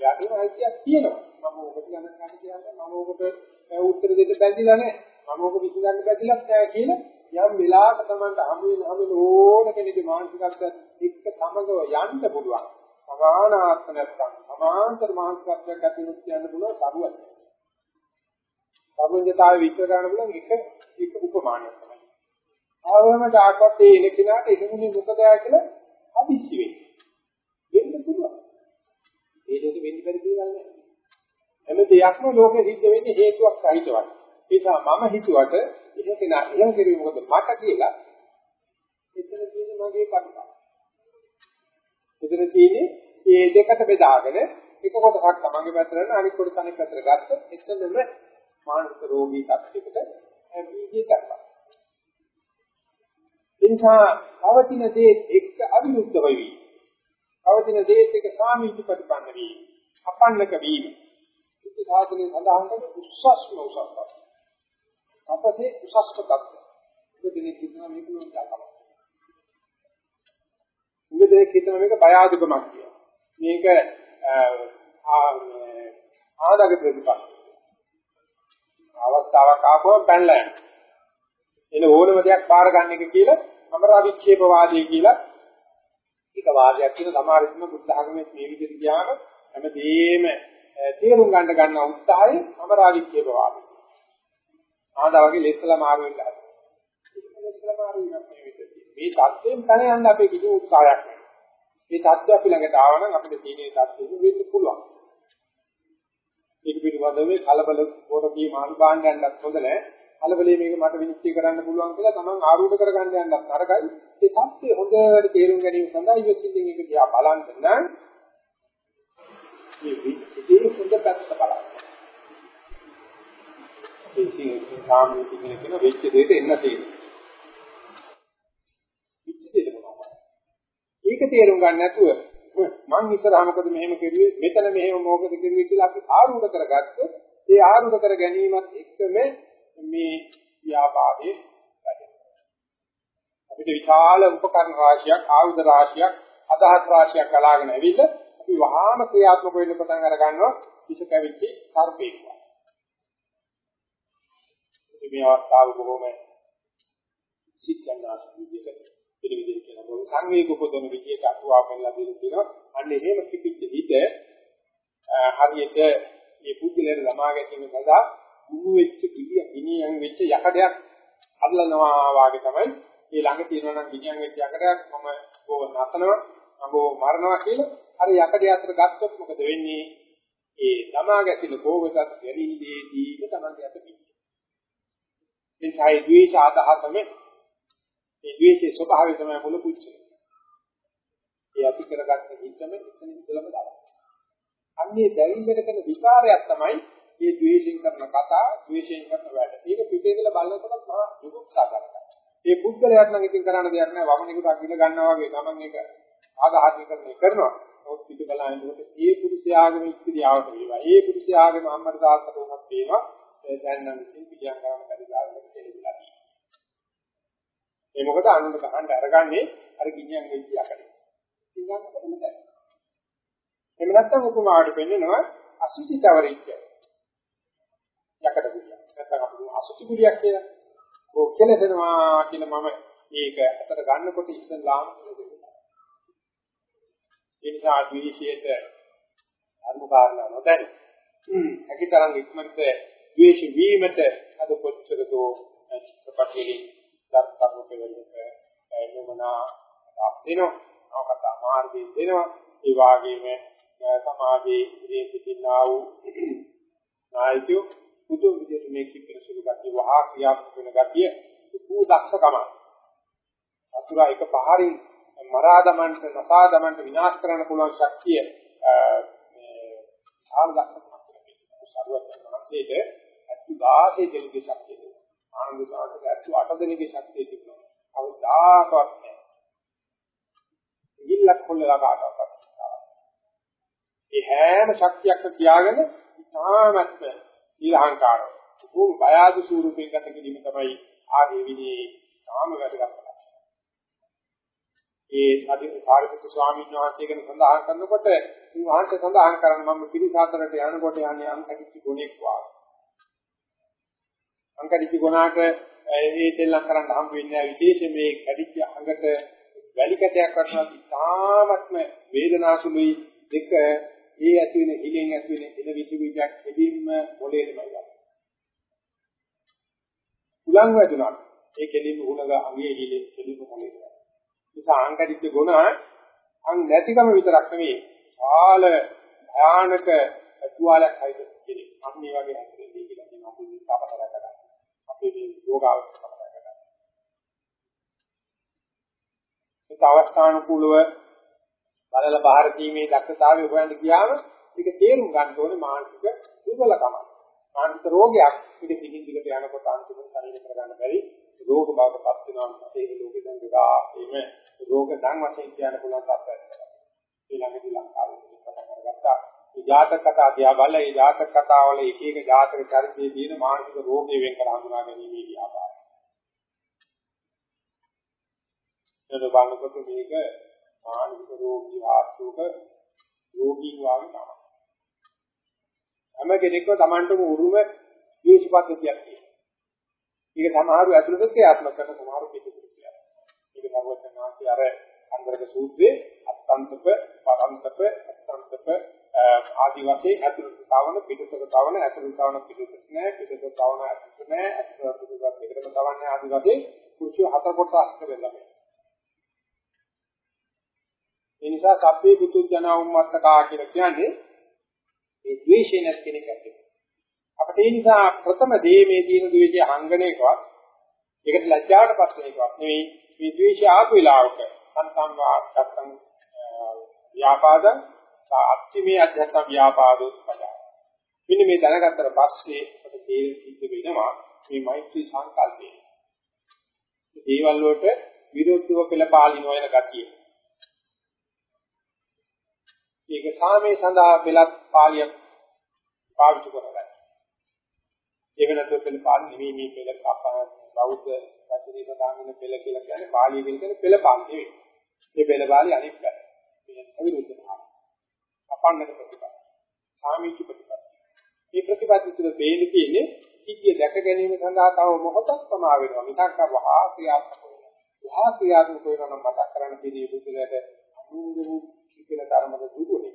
එයාගේ මානසිකයක් තියෙනවා. මම ඔබට ගණන් ගන්න කියන්නේ මම ඔබට උත්තර දෙන්න බැඳිලා නැහැ. මම ඔබ විසඳන්න බැඳිලත් නැහැ කියලා යම් වෙලාවක Tamanට හමු වෙන හමු වෙන ඕන කෙනෙකුගේ මානසිකත්වයට එක්ක සමගව යන්න පුළුවන්. සමානාත්ම නැත්නම් සමාන්තර මානසිකත්වයක් ඇති වෙනත් කියන්න පුළුවන් සරුවත්. සමුඤ්ඤතාවය විස්තර කරන්න පුළුවන් එක එක උපමානයක් තමයි. ආවම ඩාක්වත් ඒ එන කෙනාට එමුනේ මොකද කියලා අදිස්සි වෙයි. වෙන්න පුළුවන්. ඒ දෙක වෙන්න බැරි කියලා නෑ. හැම දෙයක්ම ලෝකෙ සිද්ධ වෙන්නේ හේතුවක් සහිතවයි. ඒ නිසා මම හිතුවට එහෙ කෙනා එහෙම කෙරුවේ මොකද මට කියලා එතන තියෙන මගේ කර්ම. එතන තියෙන්නේ මේ දෙකට බෙදාගෙන එක කොටසක් තමන්ගේ පැත්තට යන අනිත් කොටස අනිත් පැත්තට ගත්තොත් එතනම මානසික රෝගී තත්යකට බීජය කරනවා. එනිසා අවතින දේ එක්ක අවිරුද්ධ වෙවි. අවතින දේ එක්ක සාමීච ප්‍රතිපන්න වී අපන්නක වීම. බුද්ධ ශාසනයේ සඳහන් කරන උස්සස්ම උසස්කම්. අපසේ උසස්ක තත්ත්වය. දෙදෙනෙක් කියනවා මේක නෝන්ජාකම. දෙදෙනෙක් කියනවා මේක බය අඩුකමක් කියලා. මේක ආදාග ප්‍රතිපන්න. අවස්ථාවක් ආපුවම පැනලා යනවා. එන ඕනම දෙයක් පාර ගන්න එක කියලා අමරාවික්ෂේප වාදී කියලා ඒක වාදයක් කියන සමාරිතම බුද්ධ ධර්මයේ මේ විදිහට ගියාම හැමදේම තේරුම් ගන්න ගන්න උත්සාහයේ අමරාවිච්ඡේද වාදය. ආදා වගේ ලෙස්සලා මාරු වෙන්න හදනවා. ලෙස්සලා මාරු වෙනත් මේ විදිහට. මේ தත්යෙන් තන යන්න අපේ කිසි උත්සාහයක් නැහැ. මේ தත්ත්ව අපි ළඟට ආව නම් අපිට තීනේ தත්ත්වෙ වෙන්න පුළුවන්. ඒක පිළිබඳව කලබල පොරදී මානු බාණ්ඩයන්වත් හොඳ නැහැ. කලබලේ මේක මට විනිශ්චය කරන්න පුළුවන් කියලා තමන් ආරූඪ කරගන්න යන්නත් නරකයි. ඒ தත්ත්වය හොඳට තේරුම් ගැනීම සඳහා ඉවසිල්ලෙන් ඒක දිහා බලන්න නම් මේ විදිහේ හොඳ පැත්ත බලන්න. ඒ කියන්නේ සාමූහික කෙනෙක් වෙච්ච දෙයට එන්න තියෙනවා. විච්ච දෙයට මොනවද? ඒක තේරුම් ගන්න නැතුව මං ඉස්සරහා මොකද මෙහෙම කෙරුවේ මෙතන මෙහෙම මොකද කෙරුවේ කියලා අපි ආරූඪ කරගත්තොත් ඒ ආරූඪ කර ගැනීමත් එක්කම මේ ව්‍යාපාරයේ වැඩෙනවා අපිට විශාල උපකරණ රාශියක් ආයුධ රාශියක් අදහස් රාශියක් ගලාගෙන ඇවිල්ලා අපි වහාම ක්‍රියාත්මක වෙන්න පටන් අර ගන්නවා විෂ කැවිච්ච සර්පෙක් වගේ මේ අවස්ථාව බොහොම සිත්යන්නාස් විදිහට පිළිවිදින් කියන බව සංවේග උපදවන විදියට අටුවා කරලා දෙන්න තියෙනවා. අන්න එහෙම කිපිච්ච හිත හරියට මේ පුද්ගලයන් ළමා ගැනීම සඳහා මුණු වෙච්ච කිලිය ගිනියන් වෙච්ච යකඩයක් අල්ලනවා වාගේ තමයි මේ ළඟ තියෙනවා නම් ගිනියන් වෙච්ච යකඩයක් මම ඕව නසනවා මම ඕව මරනවා කියලා අර යකඩය අතර ගත්තොත් මොකද වෙන්නේ? ඒ ළමා ගැසින කෝවතත් ගැලින්දේදී තමයි අත පිටින්. ඒ සායි ද්වේෂ ආදහසම ඒ ද්වේෂයේ ස්වභාවය තමයි මුල පුච්චන. ඒ අපි කරගත්ත හිතම එතන ඉඳලම දානවා. අන්නේ දැවිල්ලට කරන විකාරයක් තමයි මේ ද්වේෂයෙන් කරන කතා, ද්වේෂයෙන් කරන වැඩ. මේක පිටේ ඉඳලා බලනකොට මහා දුක්ඛාකාරයි. ඒ පුද්ගලයාට නම් ඉතින් කරන්න දෙයක් නැහැ. වමනිකට අකිල ගන්නවා වගේ තමන් ඒක ආඝාතීකරණය කරනවා. ඔත් පිට බලනකොට ඒ පුරුෂයාගම ඉස්තිරියාවට වේවා. ඒ පුරුෂයාගම අම්මට තාත්තට උනත් වේවා. දැන් නම් ඉතින් පිටියම් කරන්න බැරි දායකයෙක් කියලා තියෙනවා. ඒ මොකද අනුන්ට ගහන්න අරගන්නේ අර ගිනියන් වෙච්ච යකඩේ. ඉතින් කොහොමද? එහෙම නැත්නම් උපමාවට පෙන්නනවා අසුචිතවරිච්ච. යකඩ ගුලියක්. නැත්නම් අපිට අසුචි ගුලියක් කියලා. ඔය කෙලෙසනවා කියන මම මේක අතට ගන්නකොට ඉස්සෙල්ලාම ඒ නිසා ද්වේෂයට අනුකාරණ නොදැයි. හ්ම්. හැකිතරම් ඉක්මනට ද්වේෂ වීමට අද කොච්චර දෝ ප්‍රපටිලි ධර්ම කෙරෙන්නට එනමනා දෙනවා අවකතා මාර්ගයෙන් දෙනවා ඒ වගේම සමාජයේ ඉදිරියේ සිටිනා වූ නායකයෝ පුදු විදිහට මේ කිපෙන සුළු ගතිය වහා ක්‍රියාත්මක වෙන ගතිය සුපු දක්ෂකම අතුරා එක පහරින් මරා දමන්න, නසා දමන්න විනාශ කරන්න පුළුවන් ශක්තිය මේ සාර්ථකමක් සරුවත්වන්සේට අත්තු 16 දෙනෙකුගේ ශක්තිය තිබුණා. ආනන්ද සාගරට අත්තු 8 දෙනෙකුගේ ශක්තිය තිබුණා. අවදාකවත් නැහැ. ඉල්ලක් කොල්ලලා කාටවත් ඒ හැම ශක්තියක්ම තියාගෙන ඉතාමත්ම ඊළහංකාරව. උන් බය ආදි ස්වරූපයෙන් ගත කිරීම තමයි ආදී විදී නාම වැදගත් ඒ සති සාරිපුත්තු ස්වාමීන් වහන්සේ ගැන සඳහන් කරනකොට මේ වහන්සේ සඳහන් කරන්නේ මම පිරිසාතරට යනකොට යන්නේ අංකටිච්ච ගුණෙක් වාගේ. අංකටිච්ච ගුණාට ඒ දෙල්ලම් කරන්න හම්බ වෙන්නේ විශේෂයෙන් මේ කැඩිච්ච අඟට වැලි කැටයක් වටනවා ඉතාමත්ම වේදනාසුලුයි දෙක ඒ ඇති වෙන හිලෙන් ඇති වෙන එන විසු බීජයක් දෙදින්ම මොලේටම යනවා. උලන් වැදුනා ඒ කෙලින්ම උණග අගේ හිලෙන් කෙලින්ම මොලේට නිසා අංගදිච්ච ගුණ අං නැතිකම විතරක් නෙවෙයි සාල භයානක තුවාලයක් හයිද කෙනෙක්. අන්න මේ වගේ හැසිරෙන්නේ කියලා කියන අපි තාපතර කරා. අපි මේ යෝගාවචර කරා කරා. ඒක අවස්ථානුකූලව බලල බාහිර කීමේ දක්ෂතාවය හොයන්න ගියාම ඒක තේරුම් ගන්න ඕනේ මානසික දුර්වලකම. මානසික රෝගයක් පිට දිගින් දිගට යනකොට අන්තිමට ශරීර කරගන්න බැරි රෝග බවටපත් වෙනවා. ඒ ලෝකෙ දැන් ගා එimhe රෝග දන් වශයෙන් කියන්න පුළුවන් තත්ත්වයක්. ඊළඟට ලංකාවේ පටන් අරගත්තා. මේ ජාතක කතා දිහා බලලා ඒ ජාතක කතාවල එක එක ජාතක චරිතයේ තියෙන මානසික රෝගය වෙන් කර හඳුනා ගැනීම ව්‍යාපාරය. එතකොට බලනකොට මේක මානසික රෝගී ආත්මක රෝගීන් වාගේ තමයි. හැම කෙනෙක්ව Tamanටම උරුම දීශ පද්ධතියක් තියෙනවා. ඒක සමහරව ඇතුළත ක්‍රියාත්මක කරන සමහරව පිටුපිට ඒක භගවතුනාගේ අර අන්දරක සූත්‍රයේ අත්තන්තප පරන්තප අත්තන්තප ආදි වශයෙන් ඇතුළත තවන පිටුපිට තවන ඇතුළත තවන පිටුපිට නෑ පිටුපිට තවන ඇතුළත නෑ ඇතුළත පිටුපිට දෙකම තවන්නේ ආදි වශයෙන් කුෂ්‍ය හතර කොටස් කරලා ඒ නිසා සබ්බේ පුතු ජන උම්මත්තකා කියලා කියන්නේ ඒ ද්වේෂය නැති කෙනෙක් ඇති. අපිට ඒ නිසා ප්‍රථම දේ මේ තියෙන ද්වේෂය හංගණේකවත් ඒකට ලැජ්ජාවට පත් වෙන එකක් නෙවෙයි මේ ද්වේෂය ආපු වෙලාවක සම්සම් වාක්කම් ව්‍යාපාද අත්‍යමේ අධ්‍යාත්ම ව්‍යාපාදෝත්පදා මෙන්න මේ දැනගත්තට පස්සේ අපිට තේරෙන්න සිද්ධ වෙනවා මේ මෛත්‍රී සංකල්පය. දේවල් වලට විරුද්ධව පෙළපාලින වෙන ගතිය. ඒක සාමයේ සඳහා පෙළත් පාලිය පාවිච්චි කරගන්න. ඒ වෙනතොත් පෙළපාලි නෙමෙයි මේ පෙළ කපන බෞද්ධ වචනේ සඳහන් වෙන පෙළ කියලා කියන්නේ පාලිය කියන පෙළ පාලි නෙවෙයි. මේ පෙළ පාලි අනිත් පැත්ත. මේ අවිරුද්ධ භාව. අපන්නක ප්‍රතිපද. සාමීච ප්‍රතිපද. මේ ප්‍රතිපද තුළ වේලි කියන්නේ සිද්ධිය දැක ගැනීම සඳහා තව මොහොතක් ප්‍රමා වෙනවා. මිසක් වහා ක්‍රියාත්මක වෙනවා. වහා ක්‍රියාත්මක වෙනවා නම් මතක් කරන්න තියෙන බුදුලට අනුගමු කියන ධර්මද දුරුනේ.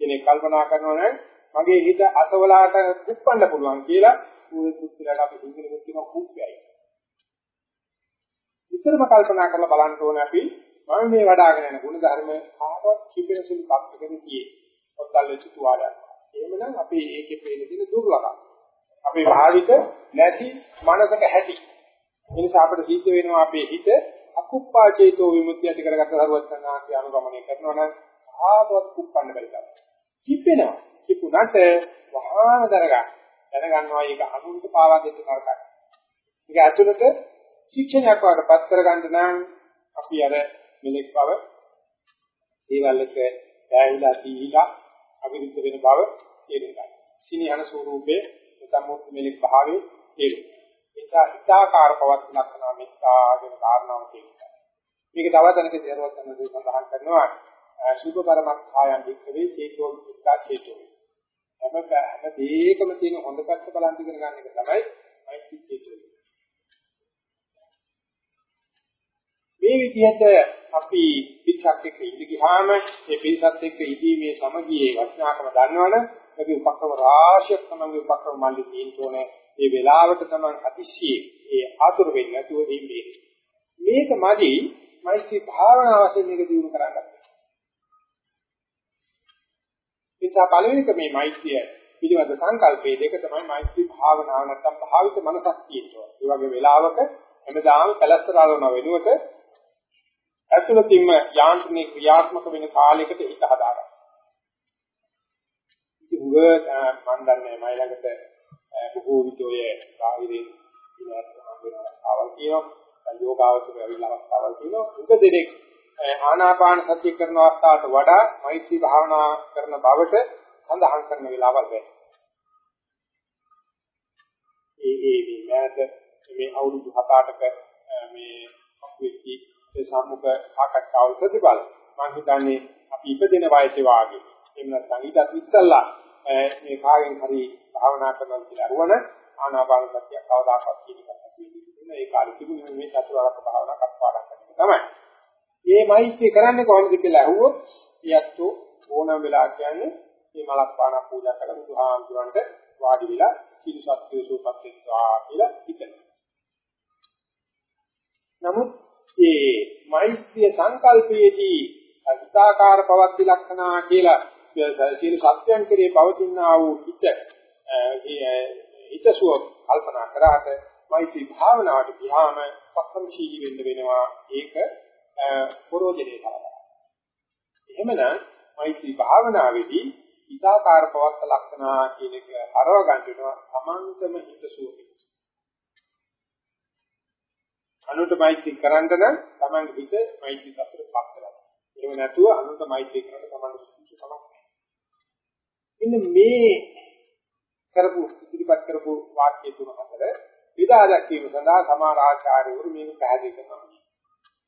කෙනෙක් කල්පනා කරනවා නම් මගේ හිත අසවලාට කුප්පන්න පුළුවන් කියලා ඌ පුත්‍රයාට අපි සිංහලෙත් කියන කුප්පයයි. විතරම කල්පනා කරලා බලන්න ඕනේ අපි මම මේ වඩ아가න යන ගුණ ධර්ම කාටවත් කිපෙන සුළු තත්ත්වකදී ඔත්තල් වෙච්ච තුවාලයක්. එහෙමනම් අපි ඒකේ පේන දින දුර්ලභයි. අපේ භාවිත නැති මනසක හැටි. ඒ නිසා අපිට සිද්ධ වෙනවා අපේ හිත අකුප්පා චේතෝ විමුක්තිය ඇති කරගත්ත සරුවචනාන්ති අනුගමනය කරනවා නම් ආවවත් කුප්පන්න බැරි තමයි. කිපෙනවා. කිපුණාට වහාම දරගන්න. දැනගන්නවා ඒක අනුන්ට පාවා දෙන්න නරකයි. ඒක ඇතුළත ශික්ෂණයක් වඩපත් කරගන්න නම් අපි අර මෙලෙක් බව දේවල් එක දැයිලා තීලා අවිරුද්ධ වෙන බව තේරුම් ගන්න. සිනිහන ස්වරූපේ සම්මුත් මෙලෙක් භාවයේ තේරුම්. ඒක ඉතාකාර පවත්නක් කරනවා මෙත්තාගෙන කාරණාව තියෙනවා. මේක තව තැනක දේරවත් යන දේ සඳහන් කරනවා සුභ පරමත්ථායන් වික්‍රේ චේතෝ වික්ඛා චේතෝ. හැම හැම දෙයකම තියෙන හොඳ පැත්ත බලන් ඉගෙන ගන්න එක තමයි මෛත්‍රී චේතෝ. මේ විදිහට අපි පිටසක් එක්ක ඉඳ ගියාම මේ පිටසත් එක්ක ඉදීමේ සමගියේ වටිනාකම දන්නවනේ අපි උපක්‍රම රාශියක් තමයි උපක්‍රම මල්ලි තියෙන්නේ මේ වෙලාවට තමයි අතිශී ඒ ආතුර වෙන්නේ නැතුව ඉන්නේ මේක මදි මෛත්‍රී භාවනාව වශයෙන් මේක දිනු කරගන්න. නිසා පළවෙනික මේ මෛත්‍රිය පිළිබඳ සංකල්පයේ දෙක තමයි මෛත්‍රී භාවනාව නැත්නම් භාවිත මනසක් තියෙනවා. ඒ වගේ වෙලාවක හැමදාම කලස්තර ආරවන වෙනුවට ඇතුළතින්ම යාන්ත්‍රණේ ක්‍රියාත්මක වෙන කාලයකට හිත හදාගන්න. ඉතින් උග මන් දන්නේ මයි ළඟට බොහෝ විට ඔය බාහිරින් ඉනවල් කියනවා යෝගාවචර ඇවිල්ලා අවස්ථාවල් කියනවා උග දෙනෙක් ආනාපාන සතිය කරන අවස්ථාවට වඩා මෛත්‍රී භාවනා කරන බවට සඳහන් කරන වෙලාවල් වෙයි. ඒ ඒ මේ මෑත මේ අවුරුදු 7-8ක මේ අපිටි සම්මුඛ සාකච්ඡාවල් ප්‍රතිඵල. මම හිතන්නේ අපි ඉපදෙන වයසේ වාගේ. එහෙම නැත්නම් ඊටත් ඉස්සල්ලා මේ කාගෙන් හරි භාවනා කරනවා කියලා අරුවන ආනාපාන සතිය කවදාකවත් කියන එක නැති ඒ කාලෙ තිබුණේ මේ චතුරාර්ය භාවනා කප්පාඩම් කරන එක තමයි. මේ මෛත්‍රී කරන්නේ කොහොමද කියලා අහුවොත් ඊයත්තු ඕනම වෙලා කියන්නේ මේ මලක් පාන පූජා කරලා බුදුහාමුදුරන්ට වාඩි වෙලා සීල සත්‍ය සූපත් වෙනවා කියලා හිතනවා. නමුත් මේ මෛත්‍රිය සංකල්පයේදී අස්ථාකාර පවත්ති ලක්ෂණා කියලා සීල සත්‍යයන් කෙරේ පවතිනා වූ හිත හිතසුව කල්පනා කරාට මෛත්‍රී භාවනාවට ගියාම පක්ෂමශීලී වෙන්න වෙනවා ඒක පරෝජනේ කරනවා. එහෙමනම් මෛත්‍රී භාවනාවේදී හිතාකාර පවත්ත ලක්ෂණා කියන එක හරව ගන්න වෙනවා සමන්තම හිතසුව පිණිස. අනුන්ට මෛත්‍රී කරන්න නම් Taman හිත මෛත්‍රී තත්ත්වයට පත් කරගන්න. එහෙම නැතුව අනුන්ට මෛත්‍රී කරන්න Taman සුසු කමක් මෙන්න මේ කරපු ඉදිරිපත් කරපු වාක්‍ය තුන හතර විදා දැක්වීම සඳහා සමාන ආචාර්යවරු මේක පැහැදිලි කරනවා.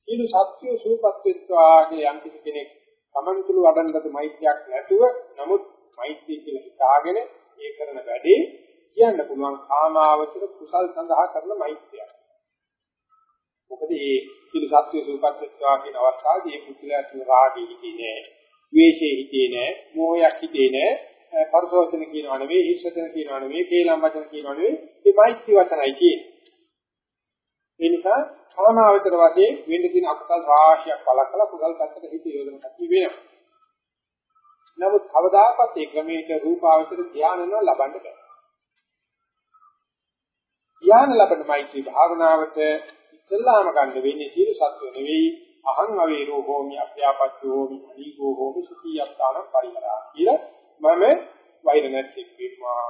සීල සත්‍ය සූපත්ත්වාගේ යම් කිසි කෙනෙක් Taman තුල වඩන්නද මෛත්‍රියක් නැතුව නමුත් මෛත්‍රිය කියලා හිතාගෙන ඒ කරන වැඩේ කියන්න පුළුවන් කාමාවචර කුසල් සඳහා කරන මෛත්‍රියක්. මොකද මේ සීල සත්‍ය සූපත්ත්වා කියන අවස්ථාවේදී මේ පුද්ගලයා කියන රාගී හිතේ නෑ, ද්වේෂේ හිතේ නෑ, මෝහයක් හිතේ නෑ, පරසවචන කියනවා නෙවෙයි, හිස්සතන කියනවා නෙවෙයි, කේලම් වචන කියනවා නෙවෙයි, මේ මෛත්‍රී වචනයි කියන්නේ. ඒ නිසා කාමාවචර වශයෙන් වෙන්න තියෙන අකුසල් රාශියක් බලකලා කුසල් පැත්තට හිත යොදන කතිය වෙනවා. නමුත් කවදාකවත් ඒ ක්‍රමයක රූපාවචර ධානයන ලබන්න බෑ. ධානය ලබන මෛත්‍රී භාවනාවට ඉස්සල්ලාම ගන්න වෙන්නේ සීල සත්ව නෙවෙයි අහං අවේරෝ හෝමි අභ්‍යාපච්චෝ හෝමි අනීගෝ හෝමි සුඛියත්තාන පරිහරා කියලා මම වෛර නැත්ෙක් වෙනවා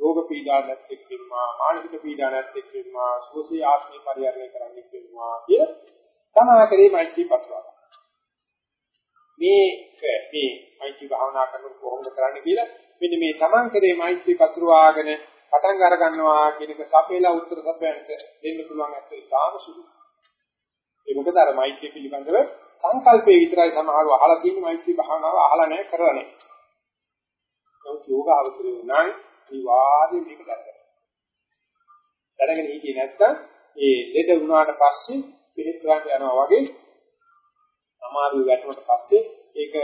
රෝග පීඩා නැත්ෙක් වෙනවා මානසික පීඩා නැත්ෙක් වෙනවා සෝසී ආත්මේ පරිහරණය කරන්න වෙනවා කිය සමාකරේ මෛත්‍රී පත්වා මේක මේ මෛත්‍රී භාවනා කරනකොට කොහොමද කරන්නේ කියලා මෙන්න මේ තමන් කරේ මෛත්‍රී පතුරවාගෙන පටන් අර ගන්නවා කියන එක සපේලා උත්තර සපයන්ට දෙන්න පුළුවන් ඇත්ත ඉතාම සුළු. ඒ මොකද අර මෛත්‍රී පිළිබඳව සංකල්පේ විතරයි සමහරව අහලා තියෙන මෛත්‍රී භාවනාව අහලා නැහැ කරලා නැහැ. නමුත් යෝග අවතරේ උනායි අනිවාර්යයෙන් මේක දැනගන්න. දැනගෙන හිටියේ නැත්නම් ඒ ලෙඩ වුණාට පස්සේ පිළිත් ගන්න යනවා වගේ අමාරු වැටුණට පස්සේ ඒක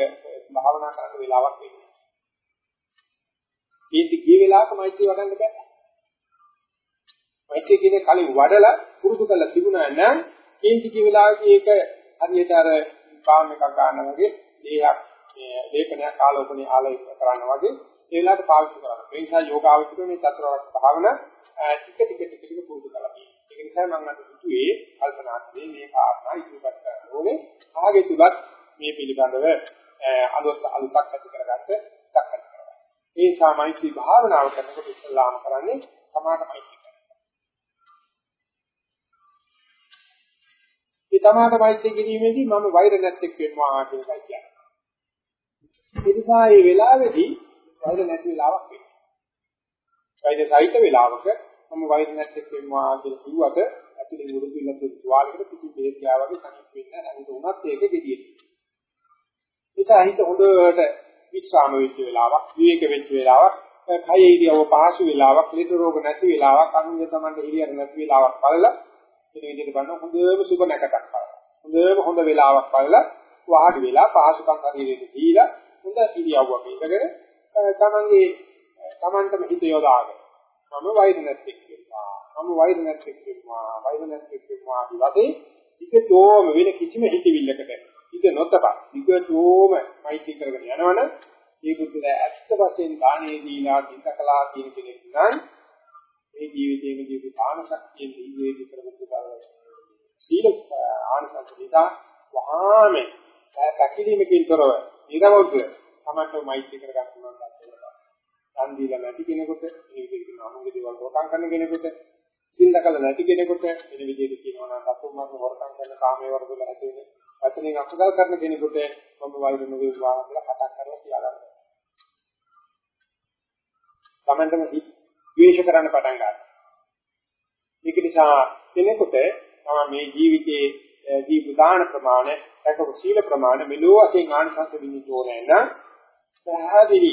භාවනා කරන්න වෙලාවක් වෙන්නේ. කීටි ගිය වෙලාවක මෛත්‍රී වඩන්න බෑ. මෛත්‍රී කියන්නේ කලින් වඩලා පුරුදු කරලා තිබුණා නම් කීටි ගිය වෙලාවකදී ඒක හරියට අර පාම් එකක් ගන්නවා වගේ දේහයක් ලේපනයක් ආලෝකණය ආලෝක කරනවා වගේ ඒ වෙලාවට පාවිච්චි කරනවා. ඒ නිසා යෝගාවචර මේ චතුරාර්ය භාවන ටික ටික ටික ටික පුරුදු කරලා තියෙනවා. ඒ නිසා මම අද හිතුවේ කල්පනා කරේ මේ කාරණා ඉදිරිපත් කරන්න ඕනේ. ආගේ තුලත් මේ පිළිබඳව අලුත් අලුතක් ඇති කරගන්න දක්වන්න. ඒ සාමයිත්‍රි භාවනාව කරනකොට ඉස්ලාම කරන්නේ සමාතමයි ඒ තමාටමයිත්‍රි කිරීමේදී මම වෛර නැත්තෙක් වෙනවා කියන එකයි කියන්නේ. ඒ නිසා මේ වෙලාවේදී වෛර නැති වෙලාවක් වෙනවා. වෛර සහිත වෙලාවක මම වෛර නැත්තෙක් වෙනවා කියලා කිව්වට ඇතුලේ මුරුදු ඉලක්ක තුවාලයකට පිටි බෙහෙත් ගාව වගේ කණක් වෙන්නේ නැහැ. අනිත් උනත් ඒක gediye. ඒක හිත හොඳට විශ්‍රාම වෙච්ච වෙලාවක්, විවේක වෙච්ච වෙලාවක්, කයේ ඉරියව පහසු වෙලාවක්, ලෙඩ රෝග නැති වෙලාවක්, අනුන්ගේ තමන්ට හිරියර නැති වෙලාවක් බලලා මේ විදිහට බලන හොඳම සුබ නැකටක් බලලා. හොඳම හොඳ වෙලාවක් බලලා වාඩි වෙලා පහසුකම් ශරීරෙට දීලා හොඳ ඉරියව්වක ඉඳගෙන තමන්ගේ තමන්ටම හිත යොදාගෙන මම වෛර නැති වෙනවා. මම වෛර නැති වෙනවා. වෛර නැති වෙනවා. ඊවසේ විකතෝම වෙන කිසිම හිතවිල්ලකට හිත නොතපා විකතෝම මෛත්‍රී කරගෙන යනවනම් මේ බුද්ධල ඇත්ත වශයෙන් දානේ දීලා දින්කලා කියන කෙනෙක් නම් මේ ජීවිතයේදී දාන ශක්තියෙන් ජීවිතේ කරමුතු කරලා සීල ආනසත් නිසා වහාම පැකිලීමකින් තොරව නිරවුල්ව තමයි මෛත්‍රී කරගන්න පුළුවන් දැක්කේ. දන් දීලා නැති කෙනෙකුට මේ විදිහට අනුන්ගේ දේවල් හොරකම් කරන කෙනෙකුට සිල් දකල නැති කෙනෙකුට මේ විදිහට කියනවා නම් සතුන්මත් හොරකම් කරන කාමයේ වර්ගවල ඇති වෙන වචනෙන් අකුසල් කරන කෙනෙකුට මම වෛර නොවේවා කියලා කතා කරලා කියලා ගන්නවා. තමන්ටම ද්වේෂ කරන්න පටන් ගන්නවා. ඒක නිසා කෙනෙකුට තම මේ ජීවිතයේ ජීව දාන ප්‍රමාණය, ඒකක සීල ප්‍රමාණය මෙලෝ වශයෙන් ආනිසංස විඳින්න ඕනේ නම් පැහැදිලි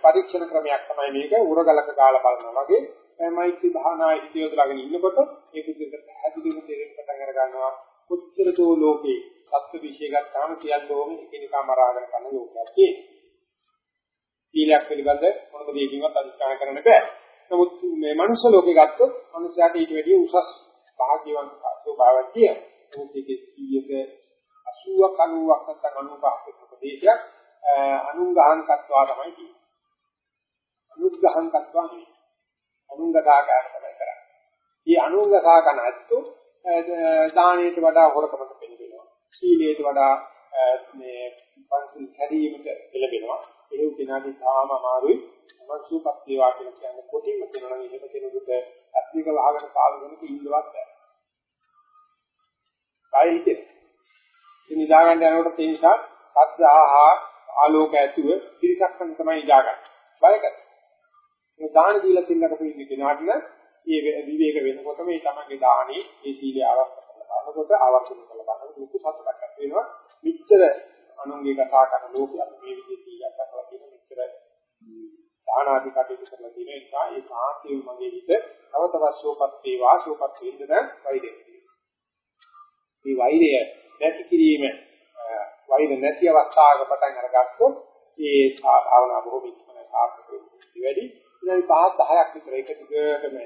පරීක්ෂණ ක්‍රමයක් තමයි මේක උරගලක ගාලා බලනවා වගේ මෛත්‍රී භාවනා ඉතියොදලාගෙන ඉන්නකොට ඒක විදිහට පැහැදිලිව තේරෙන්න පටන් අර ගන්නවා කොච්චර දෝ ලෝකේ සත්‍ය විශ්ය ගත්තාම සියල්ලෝම එකිනෙකා මරාගෙන කරන ලෝකයක් තියෙනවා. සීලයක් පිළිබඳ මොනම දෙයකින්වත් අදිස්ථාන කරන්න බෑ. නමුත් මේ මනුෂ්‍ය ලෝකේ ගත්තොත් මනුෂ්‍යයාට ඊට වැඩිය උසස් භාග්‍යවන්ත ස්වභාවයක් තියෙනවා. නමුත් ඒකේ 100ක 80ක් 90ක් නැත්නම් 95ක ප්‍රදේශයක් අනුංගහංකත්වා තමයි කියන්නේ. අනුග්‍රහංකත්වා නෙවෙයි. අනුංගතාකාර තමයි කරන්නේ. මේ අනුංගතාකන ඇත්තු දානයට වඩා හොරකමට පෙළඹෙනවා. සීලයට වඩා මේ පංචිල් කැදීමට පෙළඹෙනවා. ඒ උකිනාදී තාම අමාරුයි. මනසුපත් වේවා කියලා කියන්නේ කොටින්ම කියනවා නම් එහෙම කෙනෙකුට අත්වික වහගෙන පාවෙන්නක ඉන්නවත් බැහැ. බයි හිතේ. ඉතින් නිදා ගන්න යනකොට ඒ නිසා සද්ද ආහා ආලෝක ඇතුව පිරිසක් තමයි ඉඳාගන්නේ. බය කරන්නේ. මේ දාන දීලා තින්නක පිළිදි කෙනාට මේ විවේක වෙනකොට මේ තමන්ගේ දානේ ඒ සීලය ආරක්ෂා කරලා බලනකොට ආවර්තන කරලා බලනකොට ලොකු සතුටක් ඇති වෙනවා. මිච්ඡර අනුන්ගේ කතා කරන ලෝකයක් මේ විදිහේ සීලයක් අතලා තියෙන මිච්ඡර දාන ආදී කටයුතු කරලා තියෙන නිසා ඒ සාහිත්‍ය මගේ හිත තව තවත් සෝපත් වේවා සෝපත් වෙන්න වෛරය. මේ වෛරය නැති කිරීම වෛර නැති අවස්ථාවක පටන් අරගත්තොත් ඒ භාවනා බොහොම ඉක්මන සාර්ථක වෙන්නේ වැඩි. ඉතින් 5 10ක් විතර එක දිගටම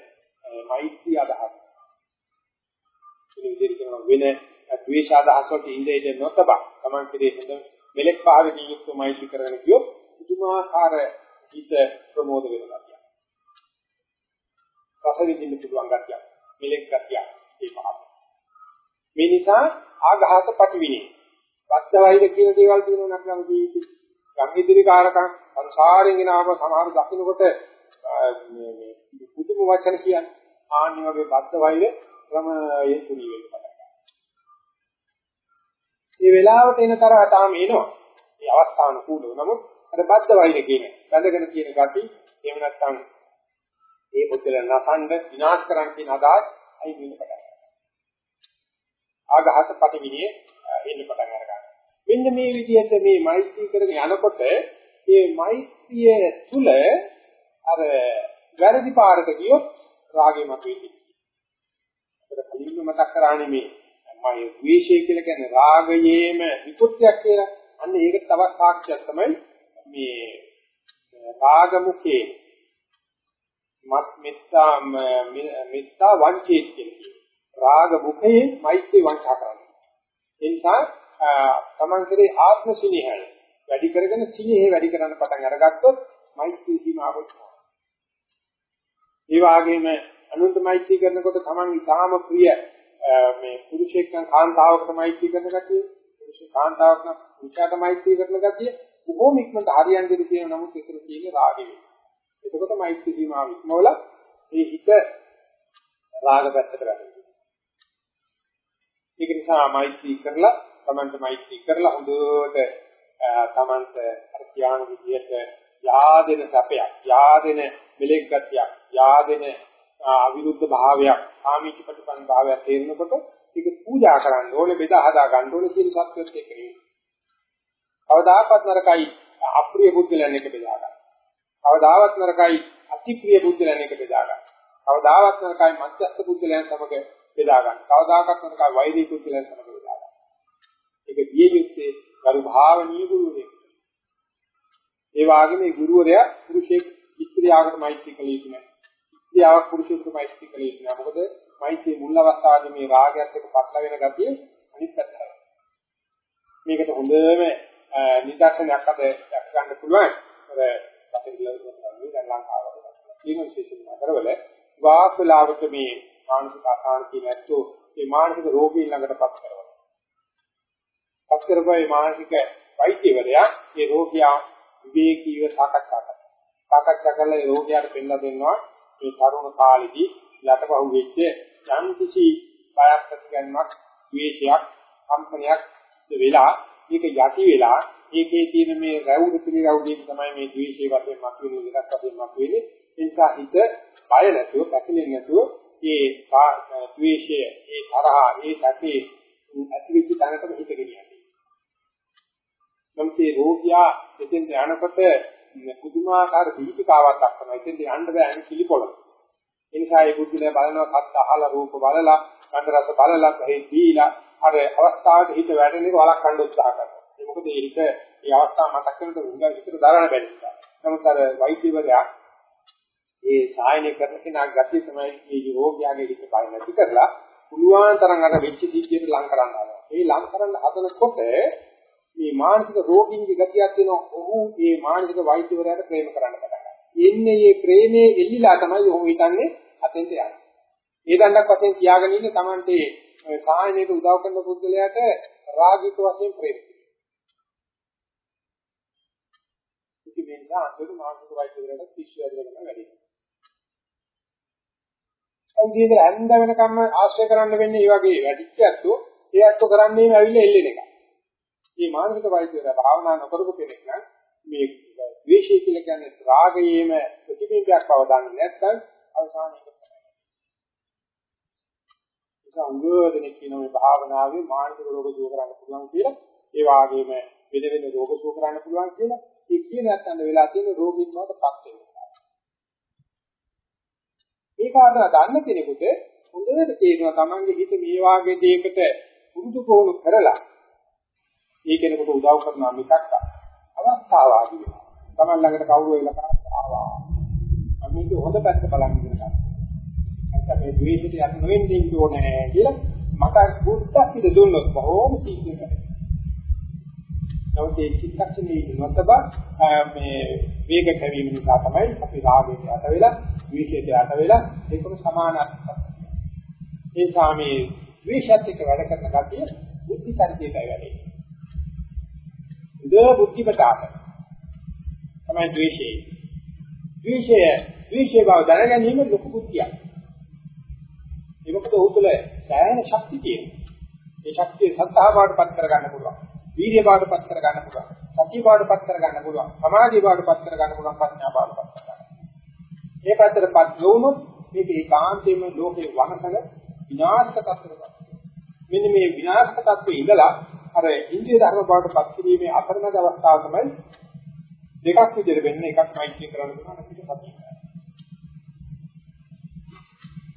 මෛත්‍රී අදහස්. ඉතින් විදිහට කරන වෙන ද්වේෂ අදහස් වලට ඉඳෙන්නේ නොතබ. Taman කෙරේ හොඳ මෙලෙක් භාවයෙන් යුක්ත මෛත්‍රී කරගෙන ගියොත් පුදුමාකාර හිත ප්‍රමෝද වෙනවා. රස විඳින්න පුළුවන් ගැතියක්. මෙලෙක් ගැතියක් ඒ පහත. මේ නිසා ආඝාත පටිවිනේ. වද්ද වෛර කියන දේවල් තියෙනවා නම් අපේ ජීවිතේ. ගම්මිදිරි කාරකම් සංසාරයෙන් එනවාම සමහර දකින්නකොට මේ මේ පුදුම වචන කියන්නේ ආනි වගේ බද්ද වෛර ක්‍රමයේ තුනී වෙන්න පටන් ගන්නවා. මේ වෙලාවට එන තරහ තාම එනවා. මේ අවස්ථාන කූලව. නමුත් අර බද්ද වෛර කියන්නේ බඳගෙන කියන gati එහෙම නැත්නම් ඒ පුද්ගල නසඬ විනාශ කරන්න කියන අදහස් අයින් වෙන්න පටන් ගන්නවා. ආඝාත පටිවිණියේ එන්න පටන් ගන්නවා. මෙන්න මේ විදිහට මේ මෛත්‍රී කරගෙන යනකොට මේ මෛත්‍රිය තුල අර වැරදි පාරක ගියොත් රාගෙ මතුවේවි. අපිට කලින්ම මතක් කරානේ මේ මම ද්වේෂය කියලා කියන්නේ රාගයේම විකෘතියක් කියලා. අන්න ඒක තව සාක්ෂියක් තමයි මේ රාගමුඛේ මත් මෙත්තා මෙත්තා වංචේත් කියන්නේ. රාග මුඛයේ මෛත්‍රී වංචා කරන්නේ. ඒ නිසා තමන් කෙරේ ආත්ම සිනහය වැඩි කරගෙන සිනහේ වැඩි කරන්න පටන් අරගත්තොත් මෛත්‍රී සීමාවට ඒ වගේම අනුන්ට මෛත්‍රී කරනකොට තමන් ඉතාම ප්‍රිය මේ පුරුෂයෙක් නම් කාන්තාවකට මෛත්‍රී කරන ගතිය පුරුෂ කාන්තාවක් නම් පුරුෂයාට මෛත්‍රී කරන ගතිය බොහෝම ඉක්මනට හරියන්නේ කියන නමුත් ඒතර තියෙන්නේ රාගය. එතකොට මෛත්‍රී සීමාව ඉක්මවල මේ හිත රාග පැත්තට වැටෙනවා. ඒක නිසා මෛත්‍රී කරලා තමන්ට මෛත්‍රී කරලා හොඳට තමන්ට අර ධ්‍යාන විදියට යාදෙන සැපයක් යාදෙන මෙලෙක් ගතියක් යාදෙන අවිරුද්ධ භාවයක් සාමීච ප්‍රතිපන්න භාවයක් තේරෙනකොට ඒක පූජා කරන්න ඕනේ බෙදා හදා ගන්න ඕනේ කියන සත්‍යයත් එක්ක නෙවෙයි. කවදාකවත් නරකයි අප්‍රිය බුද්ධලයන් එක බෙදා ගන්න. කවදාවත් නරකයි අතිප්‍රිය බුද්ධලයන් එක බෙදා ගන්න. කවදාවත් නරකයි මධ්‍යස්ථ බුද්ධලයන් සමග බෙදා ගන්න. කවදාකවත් නරකයි වෛදික බුද්ධලයන් සමග බෙදා ගන්න. ඒක දිය යුත්තේ කරු භාවනීය ගුරුවරයෙක්. ඒ වගේම මේ ගුරුවරයා පුරුෂයෙක් ස්ත්‍රියකට මෛත්‍රී කළ යුතු නැහැ. ස්ත්‍රියක් පුරුෂයෙකුට මෛත්‍රී කළ යුතු නැහැ. මොකද මෛත්‍රී මුල් අවස්ථාවේදී මේ රාගයත් එක්ක පටල වෙන ගතිය අනිත් පැත්තට. මේකට හොඳම නිදර්ශනයක් අද දැක් ගන්න පුළුවන්. අර පතේලවරුන් දැන් ලංකාවට. ඊම විශේෂම නගරවල වාක් වෙලාවට මේ මානසික අසහනතිය නැත්තෝ මේ මානසික රෝගීන් ළඟටපත් කරනවා. පස්කරපයි මානසික වෛද්‍යවරයා ඒ රෝගියා විවේකීව සාකච්ඡා කරනවා. සාකච්ඡා කරලා ඒ රෝගියාට පෙන්නලා දෙනවා මේ තරුණ කාලෙදී යටපහුව වෙච්ච යම් කිසි බයක් ප්‍රතිගන්මක්, ද්වේෂයක්, කම්පනයක් වෙලා මේක යටි වෙලා ඒකේ තියෙන මේ රැවුළු පිළිරවුලෙන් තමයි මේ ද්වේෂයේ වශයෙන් මතුවෙන එකක් වශයෙන් මතුවෙන්නේ. ඒ නිසා හිත බය නැතුව, පැකිලෙන්නේ නැතුව ඒ ද්වේෂය, ඒ තරහ, ඒ සැපේ ඇතිවෙච්ච තැනටම හිත ගෙනියන්නේ. නම් මේ රෝගියා එතෙන් යනකොට පුදුමාකාර දීපිකාවක් දක්වනවා. එතෙන් යන්න බෑ අනිත් පිළිපොළ. ඒ නිසා ඒ බුද්ධිලා බලනවා සත්‍ය අහලා රූප බලලා, ගන්ධ රස බලලා, හේ දීලා අර අවස්ථාවට හිත වැටෙන එක වළක්වන්න උත්සාහ කරනවා. ඒ මොකද ඒ හිත මේ අවස්ථාව මතක් කරනකොට උඟා විතර දරන්න බැරි නිසා. නමුත් අර වෛද්‍යවරයා ඒ සායනය කරන කෙනා ගැතිය තමයි මේ රෝගියාගේ හිත බය නැති කරලා පුළුවන් තරම් අර වෙච්ච සිද්ධියට ලං කරන්න හදනවා. ඒ ලං කරන්න හදනකොට මේ මානසික රෝගීන්ගේ ගතියක් වෙනවා. ඔහු මේ මානසික වෛද්‍යවරයාට ප්‍රේම කරන්න පටන් ගන්නවා. එන්නේ මේ ප්‍රේමයේ එල්ලිලා තමයි ඔහු හිතන්නේ අතෙන්ට යන්නේ. ඒ දණ්ඩක් වශයෙන් කියාගෙන ඉන්නේ Tamante සායනයට උදව් කරන පුද්ගලයාට රාගික වශයෙන් ප්‍රේම. ඉතින් මේ නිසා අන්තිම මානසික වෛද්‍යවරයාට පිස්සු ඇදගෙන වැඩි. අවුදියේද ඇඳ වෙනකම්ම ආශ්‍රය කරන්න වෙන්නේ මේ වගේ වැඩිච්ච ඇත්තෝ ඒ ඇත්තෝ කරන්නේම ඇවිල්ලා එල්ලෙන එක. මේ මානසික වෛද්‍යවරයා භාවනා නොකරපු කෙනෙක් නම් මේ ද්වේෂය කියලා කියන්නේ රාගයේම ප්‍රතිබිම්බයක් බව දන්නේ නැත්නම් අවසානයේ නිසා උගෝදෙනෙක් කියන මේ භාවනාවේ මානසික රෝග දුරු කරන්න පුළුවන් කියලා ඒ වගේම වෙන වෙන රෝග දුරු කරන්න පුළුවන් කියලා ඒ කියන නැත්නම් වෙලා තියෙන රෝගීන් වලටපත් වෙනවා. ඒක අර ගන්න කෙනෙකුට හොඳට තේරෙනවා Tamange හිත මේ වාගේ දෙයකට පුරුදු පුහුණු කරලා ඒ කෙනෙකුට උදව් කරනවා මිසක් අවස්ථාවාදී වෙනවා. Taman ළඟට කවුරු වෙලා කරා ආවා. මේක හොඳ පැත්ත බලන්න ඉන්නවා. නැත්නම් මේ ද්වේෂයට යට නොවෙන්න ඉන්න ඕනේ කියලා මට බුද්ධක් ඉද දුන්නොත් බොහොම සීක්‍රට. නමුත් මේ චිත්තක්ෂණයේ නොතබ මේ වේග කැවීම නිසා තමයි අපි රාගයට යට වෙලා ද්වේෂයට යට වෙලා ඒකම සමානත්වයක්. ඒ සාමී ද්වේෂත් එක්ක වැඩ කරන කතිය බුද්ධි චරිතයටයි වැඩේ. ද බුද්ධිපතාක තමයි ද්වේෂය. ද්වේෂය ද්වේෂය බව දැනගැනීම ලොකු බුද්ධියක්. ඒ මොකද උ තුළ සෑහෙන ශක්තිය තියෙනවා. ඒ ශක්තිය සත්‍තාව බවටපත් කරගන්න පුළුවන්. වීර්ය බවටපත් කරගන්න පුළුවන්. සතිය බවටපත් කරගන්න පුළුවන්. සමාධිය බවටපත් කරගන්න පුළුවන්. ප්‍රඥා බවටපත් කරගන්න. මේ පැත්තටපත් නොවුනොත් මේක ඒකාන්තයෙන්ම ලෝකේ වනසන විනාශක තත්ත්වයකට. මෙන්න මේ විනාශක තත්ත්වයේ ඉඳලා අර ඉන්දිය ධර්ම බවටපත් කිරීමේ අතරමැද අවස්ථාව තමයි දෙකක් විදිහට වෙන්නේ එකක් මෛත්‍රී කරන්න පුළුවන් අනිත් එක සතිය.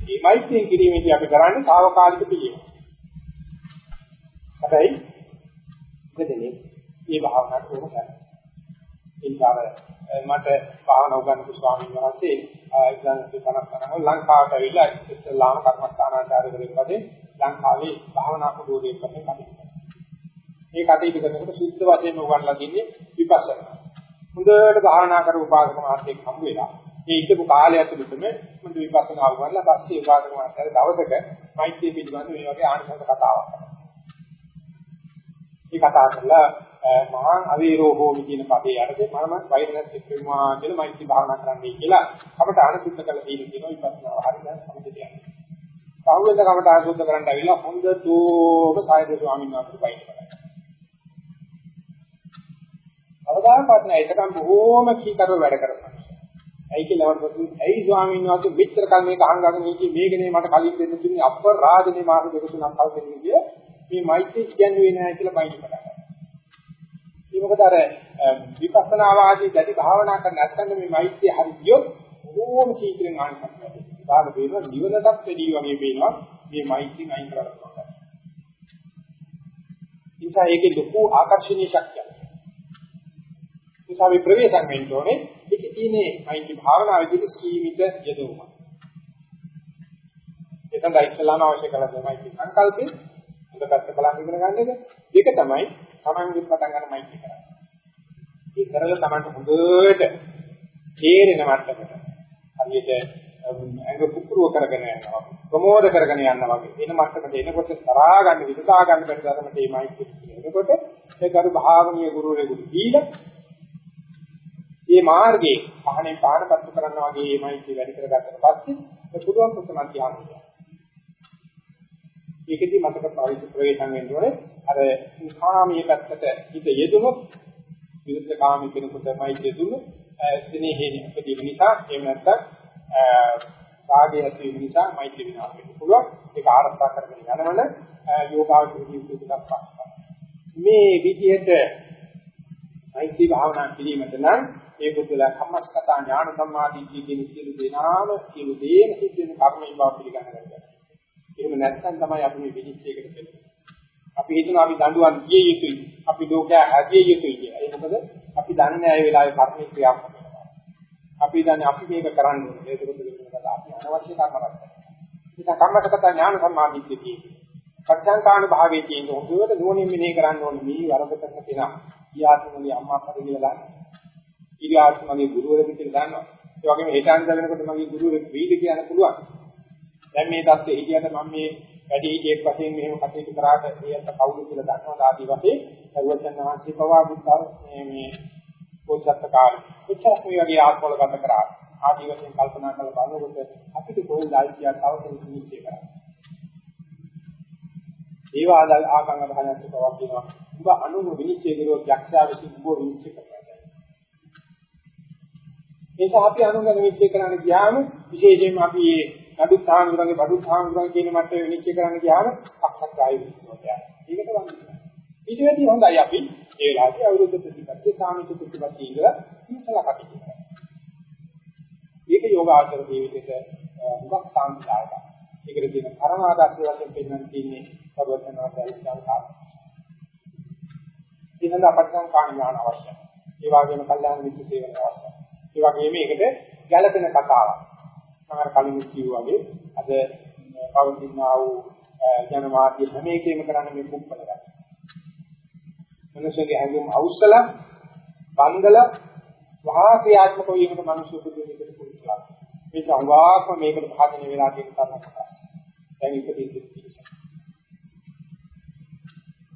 මේ මෛත්‍රිය කිරීමේදී අපි කරන්නේ తాවකාලික පිළිවෙල. හැබැයි මෙතනේ මේ භාවනාවට කොහොම කරන්නේ? ඒ නිසා මට භාවනා උගන්වපු ස්වාමීන් වහන්සේ ඉස්ලාම් සුතනස්තන ලංකාවට ඇවිල්ලා ඉස්ලාම කර්මස්ථානාචාර්යවරයෙක් වශයෙන් ලංකාවේ භාවනා කුඩුවේ වශයෙන් කටයුතු කරනවා. මේ කටයුතු කරනකොට සුද්ධ වශයෙන් උගන්ලා දෙන්නේ විපස්සනා. හොඳට භාවනා කරපු උපාසක මහත්තයෙක් හම්බ වෙලා මේ ඉඳපු කාලය ඇතුළතම මුදු විපස්සනා වුණා පස්සේ උපාසක මහත්තයා දවසක මෛත්‍රී පිළිබඳ මේ වගේ ආනිසංස කතාවක් කරා. මේ කතා කරලා මහා අවීරෝ හෝමි කියන පදේ යටතේ මම වෛරණත් එක්කමා කියලා මෛත්‍රී භාවනා කරන්නයි කියලා අපට අනුසුද්ධ කළ තියෙන කියන විපස්සනා හරි දැන් සම්පූර්ණ යනවා. පහුවෙන්ද කමට අනුසුද්ධ කරන්න ඇවිල්ලා හොඳටම සායද ස්වාමීන් වහන්සේ වෛද්‍ය කරා. අවදානපත් නැහැ ඒකම බොහෝම කීකරව වැඩ කරනවා. ඇයි කියලා වරපතු ඇයි ස්වාමීන් වහන්සේ මෙච්චර කල් මේක අහංගගෙන ඉන්නේ මේකනේ මට කලින් දෙන්න තිබුණේ අපරාධනේ මාස දෙක තුනක් කල් දෙන්නේ කිය මේ මෛත්‍රී කියන්නේ නැහැ කියලා බයින් කරා. ඒ මොකද අර විපස්සනා වාදී දැටි භාවනා කරන නැත්නම් මේ මෛත්‍රිය හරි ගියොත් ඕම සීක්‍රෙන් ආනිසංස ලැබෙනවා. බාල වේම නිවනටත් වැඩි වගේ පේනවා මේ මෛත්‍රියෙන් අයින් කරලා පුළුවන්. නිසා ඒකේ ලොකු ආකර්ෂණීය ශක්තියක්. නිසා මේ ප්‍රවේශම් වෙන්න ඕනේ. ඒකේ තියෙන්නේ මෛත්‍රී භාවනාවේදී සීමිත යදොම. එතන ඉස්ලාම අවශ්‍ය කරලා තමයි මෛත්‍රී සංකල්පේ හොඳට බලන් ඉගෙන ගන්න එක. ඒක තමයි තමන්ගේ පටන් ගන්න මෛත්‍රී කරන්නේ. ඒ කරලා තමන්ට හොඳට තේරෙන මට්ටමට හරියට ඇඟ පුපුරුව කරගෙන යනවා ප්‍රමෝද කරගෙන යනවා වගේ එන මට්ටමට එනකොට තරහා ගන්න විදසා ගන්න බැරි තරමට මේ මයික් එනකොට ඒ කරු භාවනීය ගුරුවරයෙකුට දීලා මේ මාර්ගයේ පහනේ පානපත්තු කරනවා වගේ මේ මයික් වැඩි කරගත්තට පස්සේ ඒ පුදුම පුතමක් කියන්නේ ඒකෙදි මතක පාවිච්චි ප්‍රවේශම් වෙන්න ඕනේ අර කාමී පැත්තට හිත යෙදුනොත් විරුද්ධ කාමී කෙනෙකුට මයික් යෙදුනොත් ස්නේහයෙන් උපදීන නිසා එහෙම නැත්නම් රාගය ඇති වීම නිසා මෛත්‍රී විනාශ වෙන්න පුළුවන්. ඒක ආරක්ෂා කරගෙන යනවන යෝගාවචර ජීවිතයක් පාස්පා. මේ විදිහට මෛත්‍රී භාවනා කිරීමට නම් ඒ බුද්ධලා කම්මස්කතා ඥාන සම්මාදිට්ඨිය කියන සියලු දේනාම සියලු දේම සිද්ධ වෙන කර්මයෙන් බව පිළිගන්න ගන්නවා. එහෙම නැත්නම් තමයි අපි මේ විනිශ්චයකට දෙන්නේ. අපි හිතනවා අපි දඬුවම් දිය යුතුයි. අපි ලෝකයා හැදිය යුතුයි කියලා. ඒ මොකද අපි දන්නේ නැහැ ඒ වෙලාවේ කර්ම ක්‍රියාත්මක අපි දන්නේ අපි මේක කරන්න ඕනේ. ඒක දුක දුක අපි අනවශ්‍ය කර්ම කරනවා. ඒක කම්මසගත ඥාන සම්මාදිට්ඨියදී. පරිසංකාණ භාවයේ තියෙන හොඳට නුවණින් මෙහෙ කරන්න ඕනේ. මේ වරද කරන කෙනා ඊයාත්මගේ අම්මා අප්පා කියලා ඊයාත්මගේ ගුරුවරයෙක් කියලා දන්නවා. ඒ වගේම හිතාන් දගෙනකොට මගේ ගුරුවරයෙක් වීද කියන්න පුළුවන්. දැන් මේ தත්ත්වයේ හිටියට මම මේ වැඩි හිටියෙක් වශයෙන් මෙහෙම කටයුතු කරාට ඒත් කවුරු කියලා දන්නවා ආදී වශයෙන් සර්වචන් වහන්සේ පවා බුද්ධ මේ පොත්සත් කාලේ. එච්චරක් මේ වගේ ආත්මවල ගත කරා. ආදී වශයෙන් කල්පනා කරලා බලනකොට අපිට කොහෙන්ද ආයිතියක් තව කෙනෙක් නිශ්චය කරන්නේ. ඒ වාදල් ආගම් අදහනක් බවක් කියනවා. ඔබ අනුම විනිශ්චය කරුවොත් යක්ෂයා විසින් ඔබ විනිශ්චය කරනවා. ඒක අපි අනුගම විනිශ්චය කරන්න ගියාම විශේෂයෙන්ම අපි මේ නඩු සාහනුරගේ බඩු සාහනුරගේ කියන මට්ටමේ විනිශ්චය කරන්න ගියාම අක්ෂරාය විශ්වාසය. ඒකට වන්නේ. ඊට වැඩි හොඳයි අපි ඒ වෙලාවේ අවුරුදු ප්‍රතිපත්තිය සාමිත ප්‍රතිපත්තිය ඉඳලා ඉස්සලා කටයුතු කරනවා. ඒක යෝගාචර ජීවිතේට හුඟක් සාන්තිදායකයි. ඒකට කියන පරමාදර්ශ වශයෙන් පෙන්වන්න තියෙන්නේ සර්වඥාන්සේ සංකාර. ඉතින් අපටන් කාණ ඥාන අවශ්‍යයි. ඒ වගේම කල්යාණ මිත්‍ර සේවන අවශ්‍යයි. ඒ වගේම ඒකට ගැළපෙන කතාවක්. මම කලින් කිව්වා වගේ අද පවතිනා වූ ජනවාදී හැම එකෙම කරන්නේ මේ කුප්පල ගන්න. මනුෂ්‍යගේ හැඟුම් අවුස්සලා බන්දලා වහා ක්‍රියාත්මක වීමට මනුෂ්‍ය පුදුමයකට පුරුදුලා. මේ සංවාක්ම මේකට භාජනය වෙලා තියෙන තරමක් කොටස්. දැන් ඉපදී ඉතිරිස.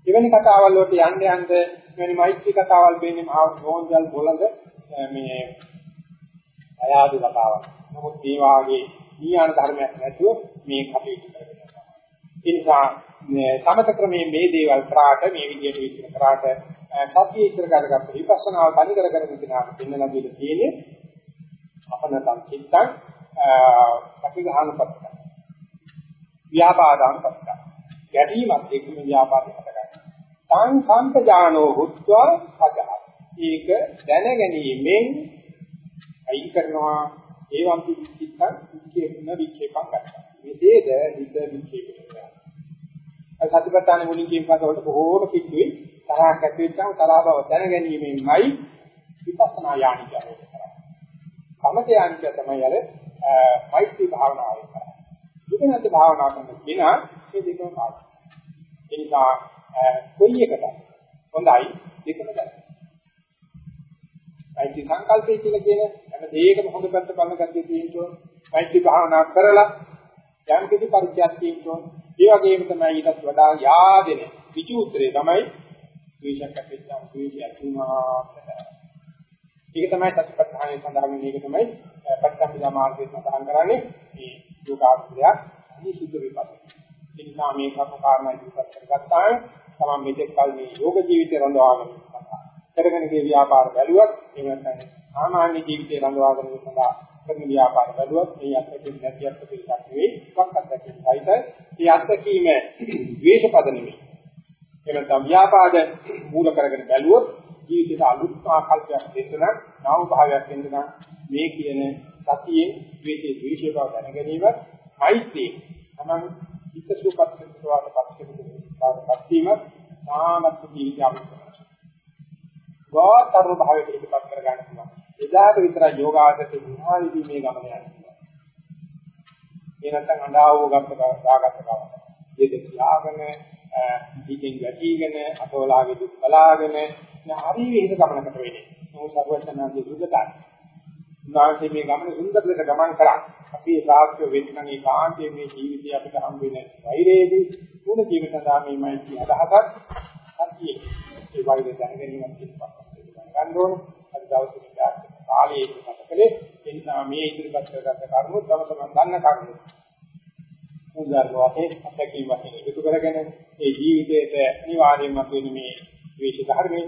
එවැනි කතාවල් වලට යන්න යන්න මෙවැනි මෛත්‍රී කතාවල් වෙන්නේ මහා නෝන්ජල් බොළඳ මේ අයාදු කතාවක්. නමුත් මේ වාගේ ඥාන ධර්මයක් නැතුව මේ කටයුතු කරගෙන යනවා. ඒ නිසා සමත ක්‍රමයේ මේ දේවල් කරාට මේ විදිහට විස්තර කරාට සත්‍ය ඉස්සර කරගත්ත විපස්සනාව තනි කරගෙන ඉඳලා දෙන්නලා දෙල තියෙන්නේ අපනතම් චිත්තං ප්‍රතිගහනපත්ත ව්‍යාපාදානපත්ත ගැටීමත් එක්කම ව්‍යාපාදේ හටගන්නවා තං සම්පජානෝ හුත්වා පජහ ඒක දැන ගැනීමෙන් අයින් කරනවා. ඒවම් චිත්තං විචේන විචේපං කරනවා මෙසේද හිත විචේපණය සතිපට්ඨාන මුලින් කියන පදවලට බොහෝම කිට්ටුයි තරහක් ඇති වෙච්චාම තරහ බව දැනගැනීමෙන්මයි විපස්සනා යානික කරන්නේ. සමත යානික තමයි අර මෛත්‍රී භාවනාව කරන්නේ. ඉගෙනත් භාවනා කරන කෙනා මේ දෙකම පාඩම්. ඒ නිසා කොයි එකද හොඳයි දෙකම ගන්න. මෛත්‍රී සංකල්පය කියලා කියන හැම දෙයකම හොඳ පැත්ත බලන ගැතිය තියෙනවා. මෛත්‍රී භාවනා කරලා යම් කිසි පරිත්‍යාගයක් තියෙනවා. ඒ වගේම තමයි ඊටත් වඩා yaadෙන විචු උත්තරේ තමයි ද්වේෂයක් ඇතිවෙච්චාම ද්වේෂයක් වුණා ඒක තමයි සතිපට්ඨානයේ සඳහන් වෙන එක තමයි පට්ඨම්බිදා මාර්ගයේ සඳහන් කරන්නේ මේ යෝගාභ්‍යාසය අනිසිද්ධ විපස්සනා. ඒ නිසා මේ කපකාරණා ඉදිරිපත් කරගත්තාම තමයි මෙතෙක් කල මේ යෝග ජීවිතය රඳවාගෙන කරගෙන ගිය ව්‍යාපාර බැලුවත් එහෙම නැත්නම් සාමාන්‍ය ජීවිතය රඳවාගෙන සඳහා කරන ව්‍යාපාර බැලුවත් මේ අත්දැකීම් නැති අත්දැකීම් නෙවෙයි එකක් අත්දැකීම් සහිතයි. මේ අත්දැකීම ද්වේෂපද නෙවෙයි. එහෙම නැත්නම් ව්‍යාපාද මූල කරගෙන බැලුවොත් ජීවිතයට අලුත් ආකල්පයක් දෙන්න නම් නව භාවයක් දෙන්න නම් මේ කියන සතියේ ද්වේෂයේ ද්වේෂය බව දැන ගැනීම මෛත්‍රී තමන් චිත්ත සූපත් කරනවාට පස්සේ වීම සාමත් ජීවිතය අවශ්‍යයි. ගෝතර භාවයට ඉදපත් කර ගන්න පුළුවන්. එදාට විතර යෝගාසතේ විහාරදී මේ ගමන යනවා. ඒ නැත්නම් අඬාවෝ ගත්ත දාගත්ත ගමන. දෙක කියාගෙන හිතින් වැටිගෙන අතෝලාගේ දුක් බලාගෙන හරි විහිද ගමනකට වෙන්නේ. මොහොත සර්වඥාන්ගේ සුගතයි. උන්වහන්සේ මේ ගමන සුන්දර ලෙස ගමන් කරා. අපි සාක්ෂ්‍ය වෙන්න මේ කාන්තේ මේ ජීවිතය අපිට හම් වෙන වෛරයේදී මුණ ජීවිත සඳහා මේ මෛත්‍රී අදහසක් අත්‍යයි. ඒ වෛරය දැනගැනීමක් කියනවා. ගන්න ඕනේ. අද දවසේ විචාර කාලයේ මතකලේ ඒ නිසා මේ ඉදිරිපත් කරගත්ත කරුණු තම තමන් දන්න කරුණු. උදාහරණ වශයෙන් අත්දැකීම් වශයෙන් එකතු කරගෙන ඒ ජීවිතයට අනිවාර්යයෙන්ම තියෙන මේ ද්වේෂ ධර්මයේ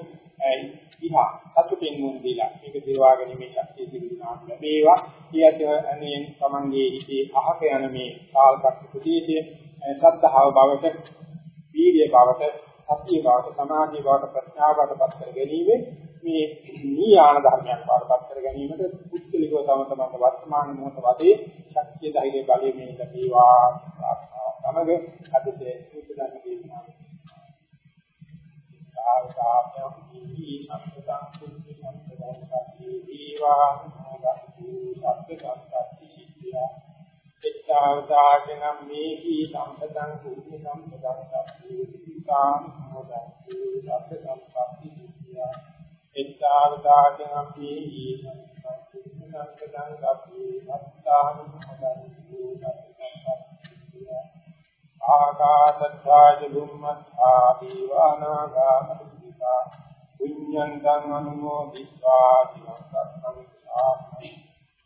ඉහා සතුටින් මුන් දීලා මේක දිරවාගෙන මේ ශක්තිය සිදුනාම ලැබේවා. ඊයත් අනේ තමන්ගේ හිතේ අහක යන මේ සාල්පත් ප්‍රදේශයේ සද්ධාව බවට, වීර්ය බවට, සතිය බවට, සමාධිය බවට, ප්‍රඥාව බවට පත් කර ගැනීම මේ නීයාන ධර්මයක් බවට පත් කර ගැනීමට පුද්ගලිකව තම තමන්ගේ වර්තමාන මොහොත වශයෙන් ශක්තිය ධෛර්ය බලය මේ ලැබේවා. සමග අදසේ සූත්‍රයන් දේශනා ආකාශයන්හි සම්පතං කුද්ධ සම්පතං සති දීවා මොදස්සු සත්‍ය සම්පatti සිද්ධිය එක්තාවතාජනම් මේහි සම්පතං කුද්ධ සම්පතං සති දීවා මොදස්සු සත්‍ය සම්පatti සිද්ධිය එත්තාවදාගෙන අපි සංකතං අපි අත්තානි හදන්තු ආකාශත්වාජ බුම්මත්තා දීවානාගාමිකා පුඤ්ඤන්තං අනුමෝදිत्वा තිරස්සං සාමි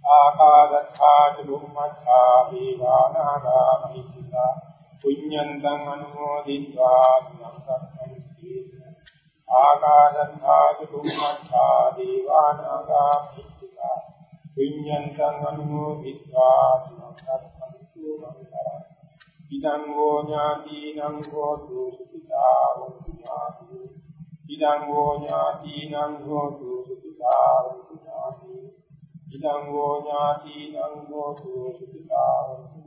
ආකාශත්වාජ බුම්මත්තා දීවානාගාමිකා පුඤ්ඤන්තං අනුමෝදිत्वा තිරස්සං සීල ආකාශත්ථාජ බුම්මත්ථා දීවානාගා මහිත්‍තිකා පුඤ්ඤන්තං අනුමෝදිत्वा තිවස්සං සීල ඉදං හෝ ඥාතිනං හෝතු සුඛිතා හොන්තු ඥාති ඉදං හෝ ඥාතිනං හෝතු සුඛිතා හොන්තු ඥාති ඉදං හෝ ඥාතිනං හෝතු සුඛිතා හොන්තු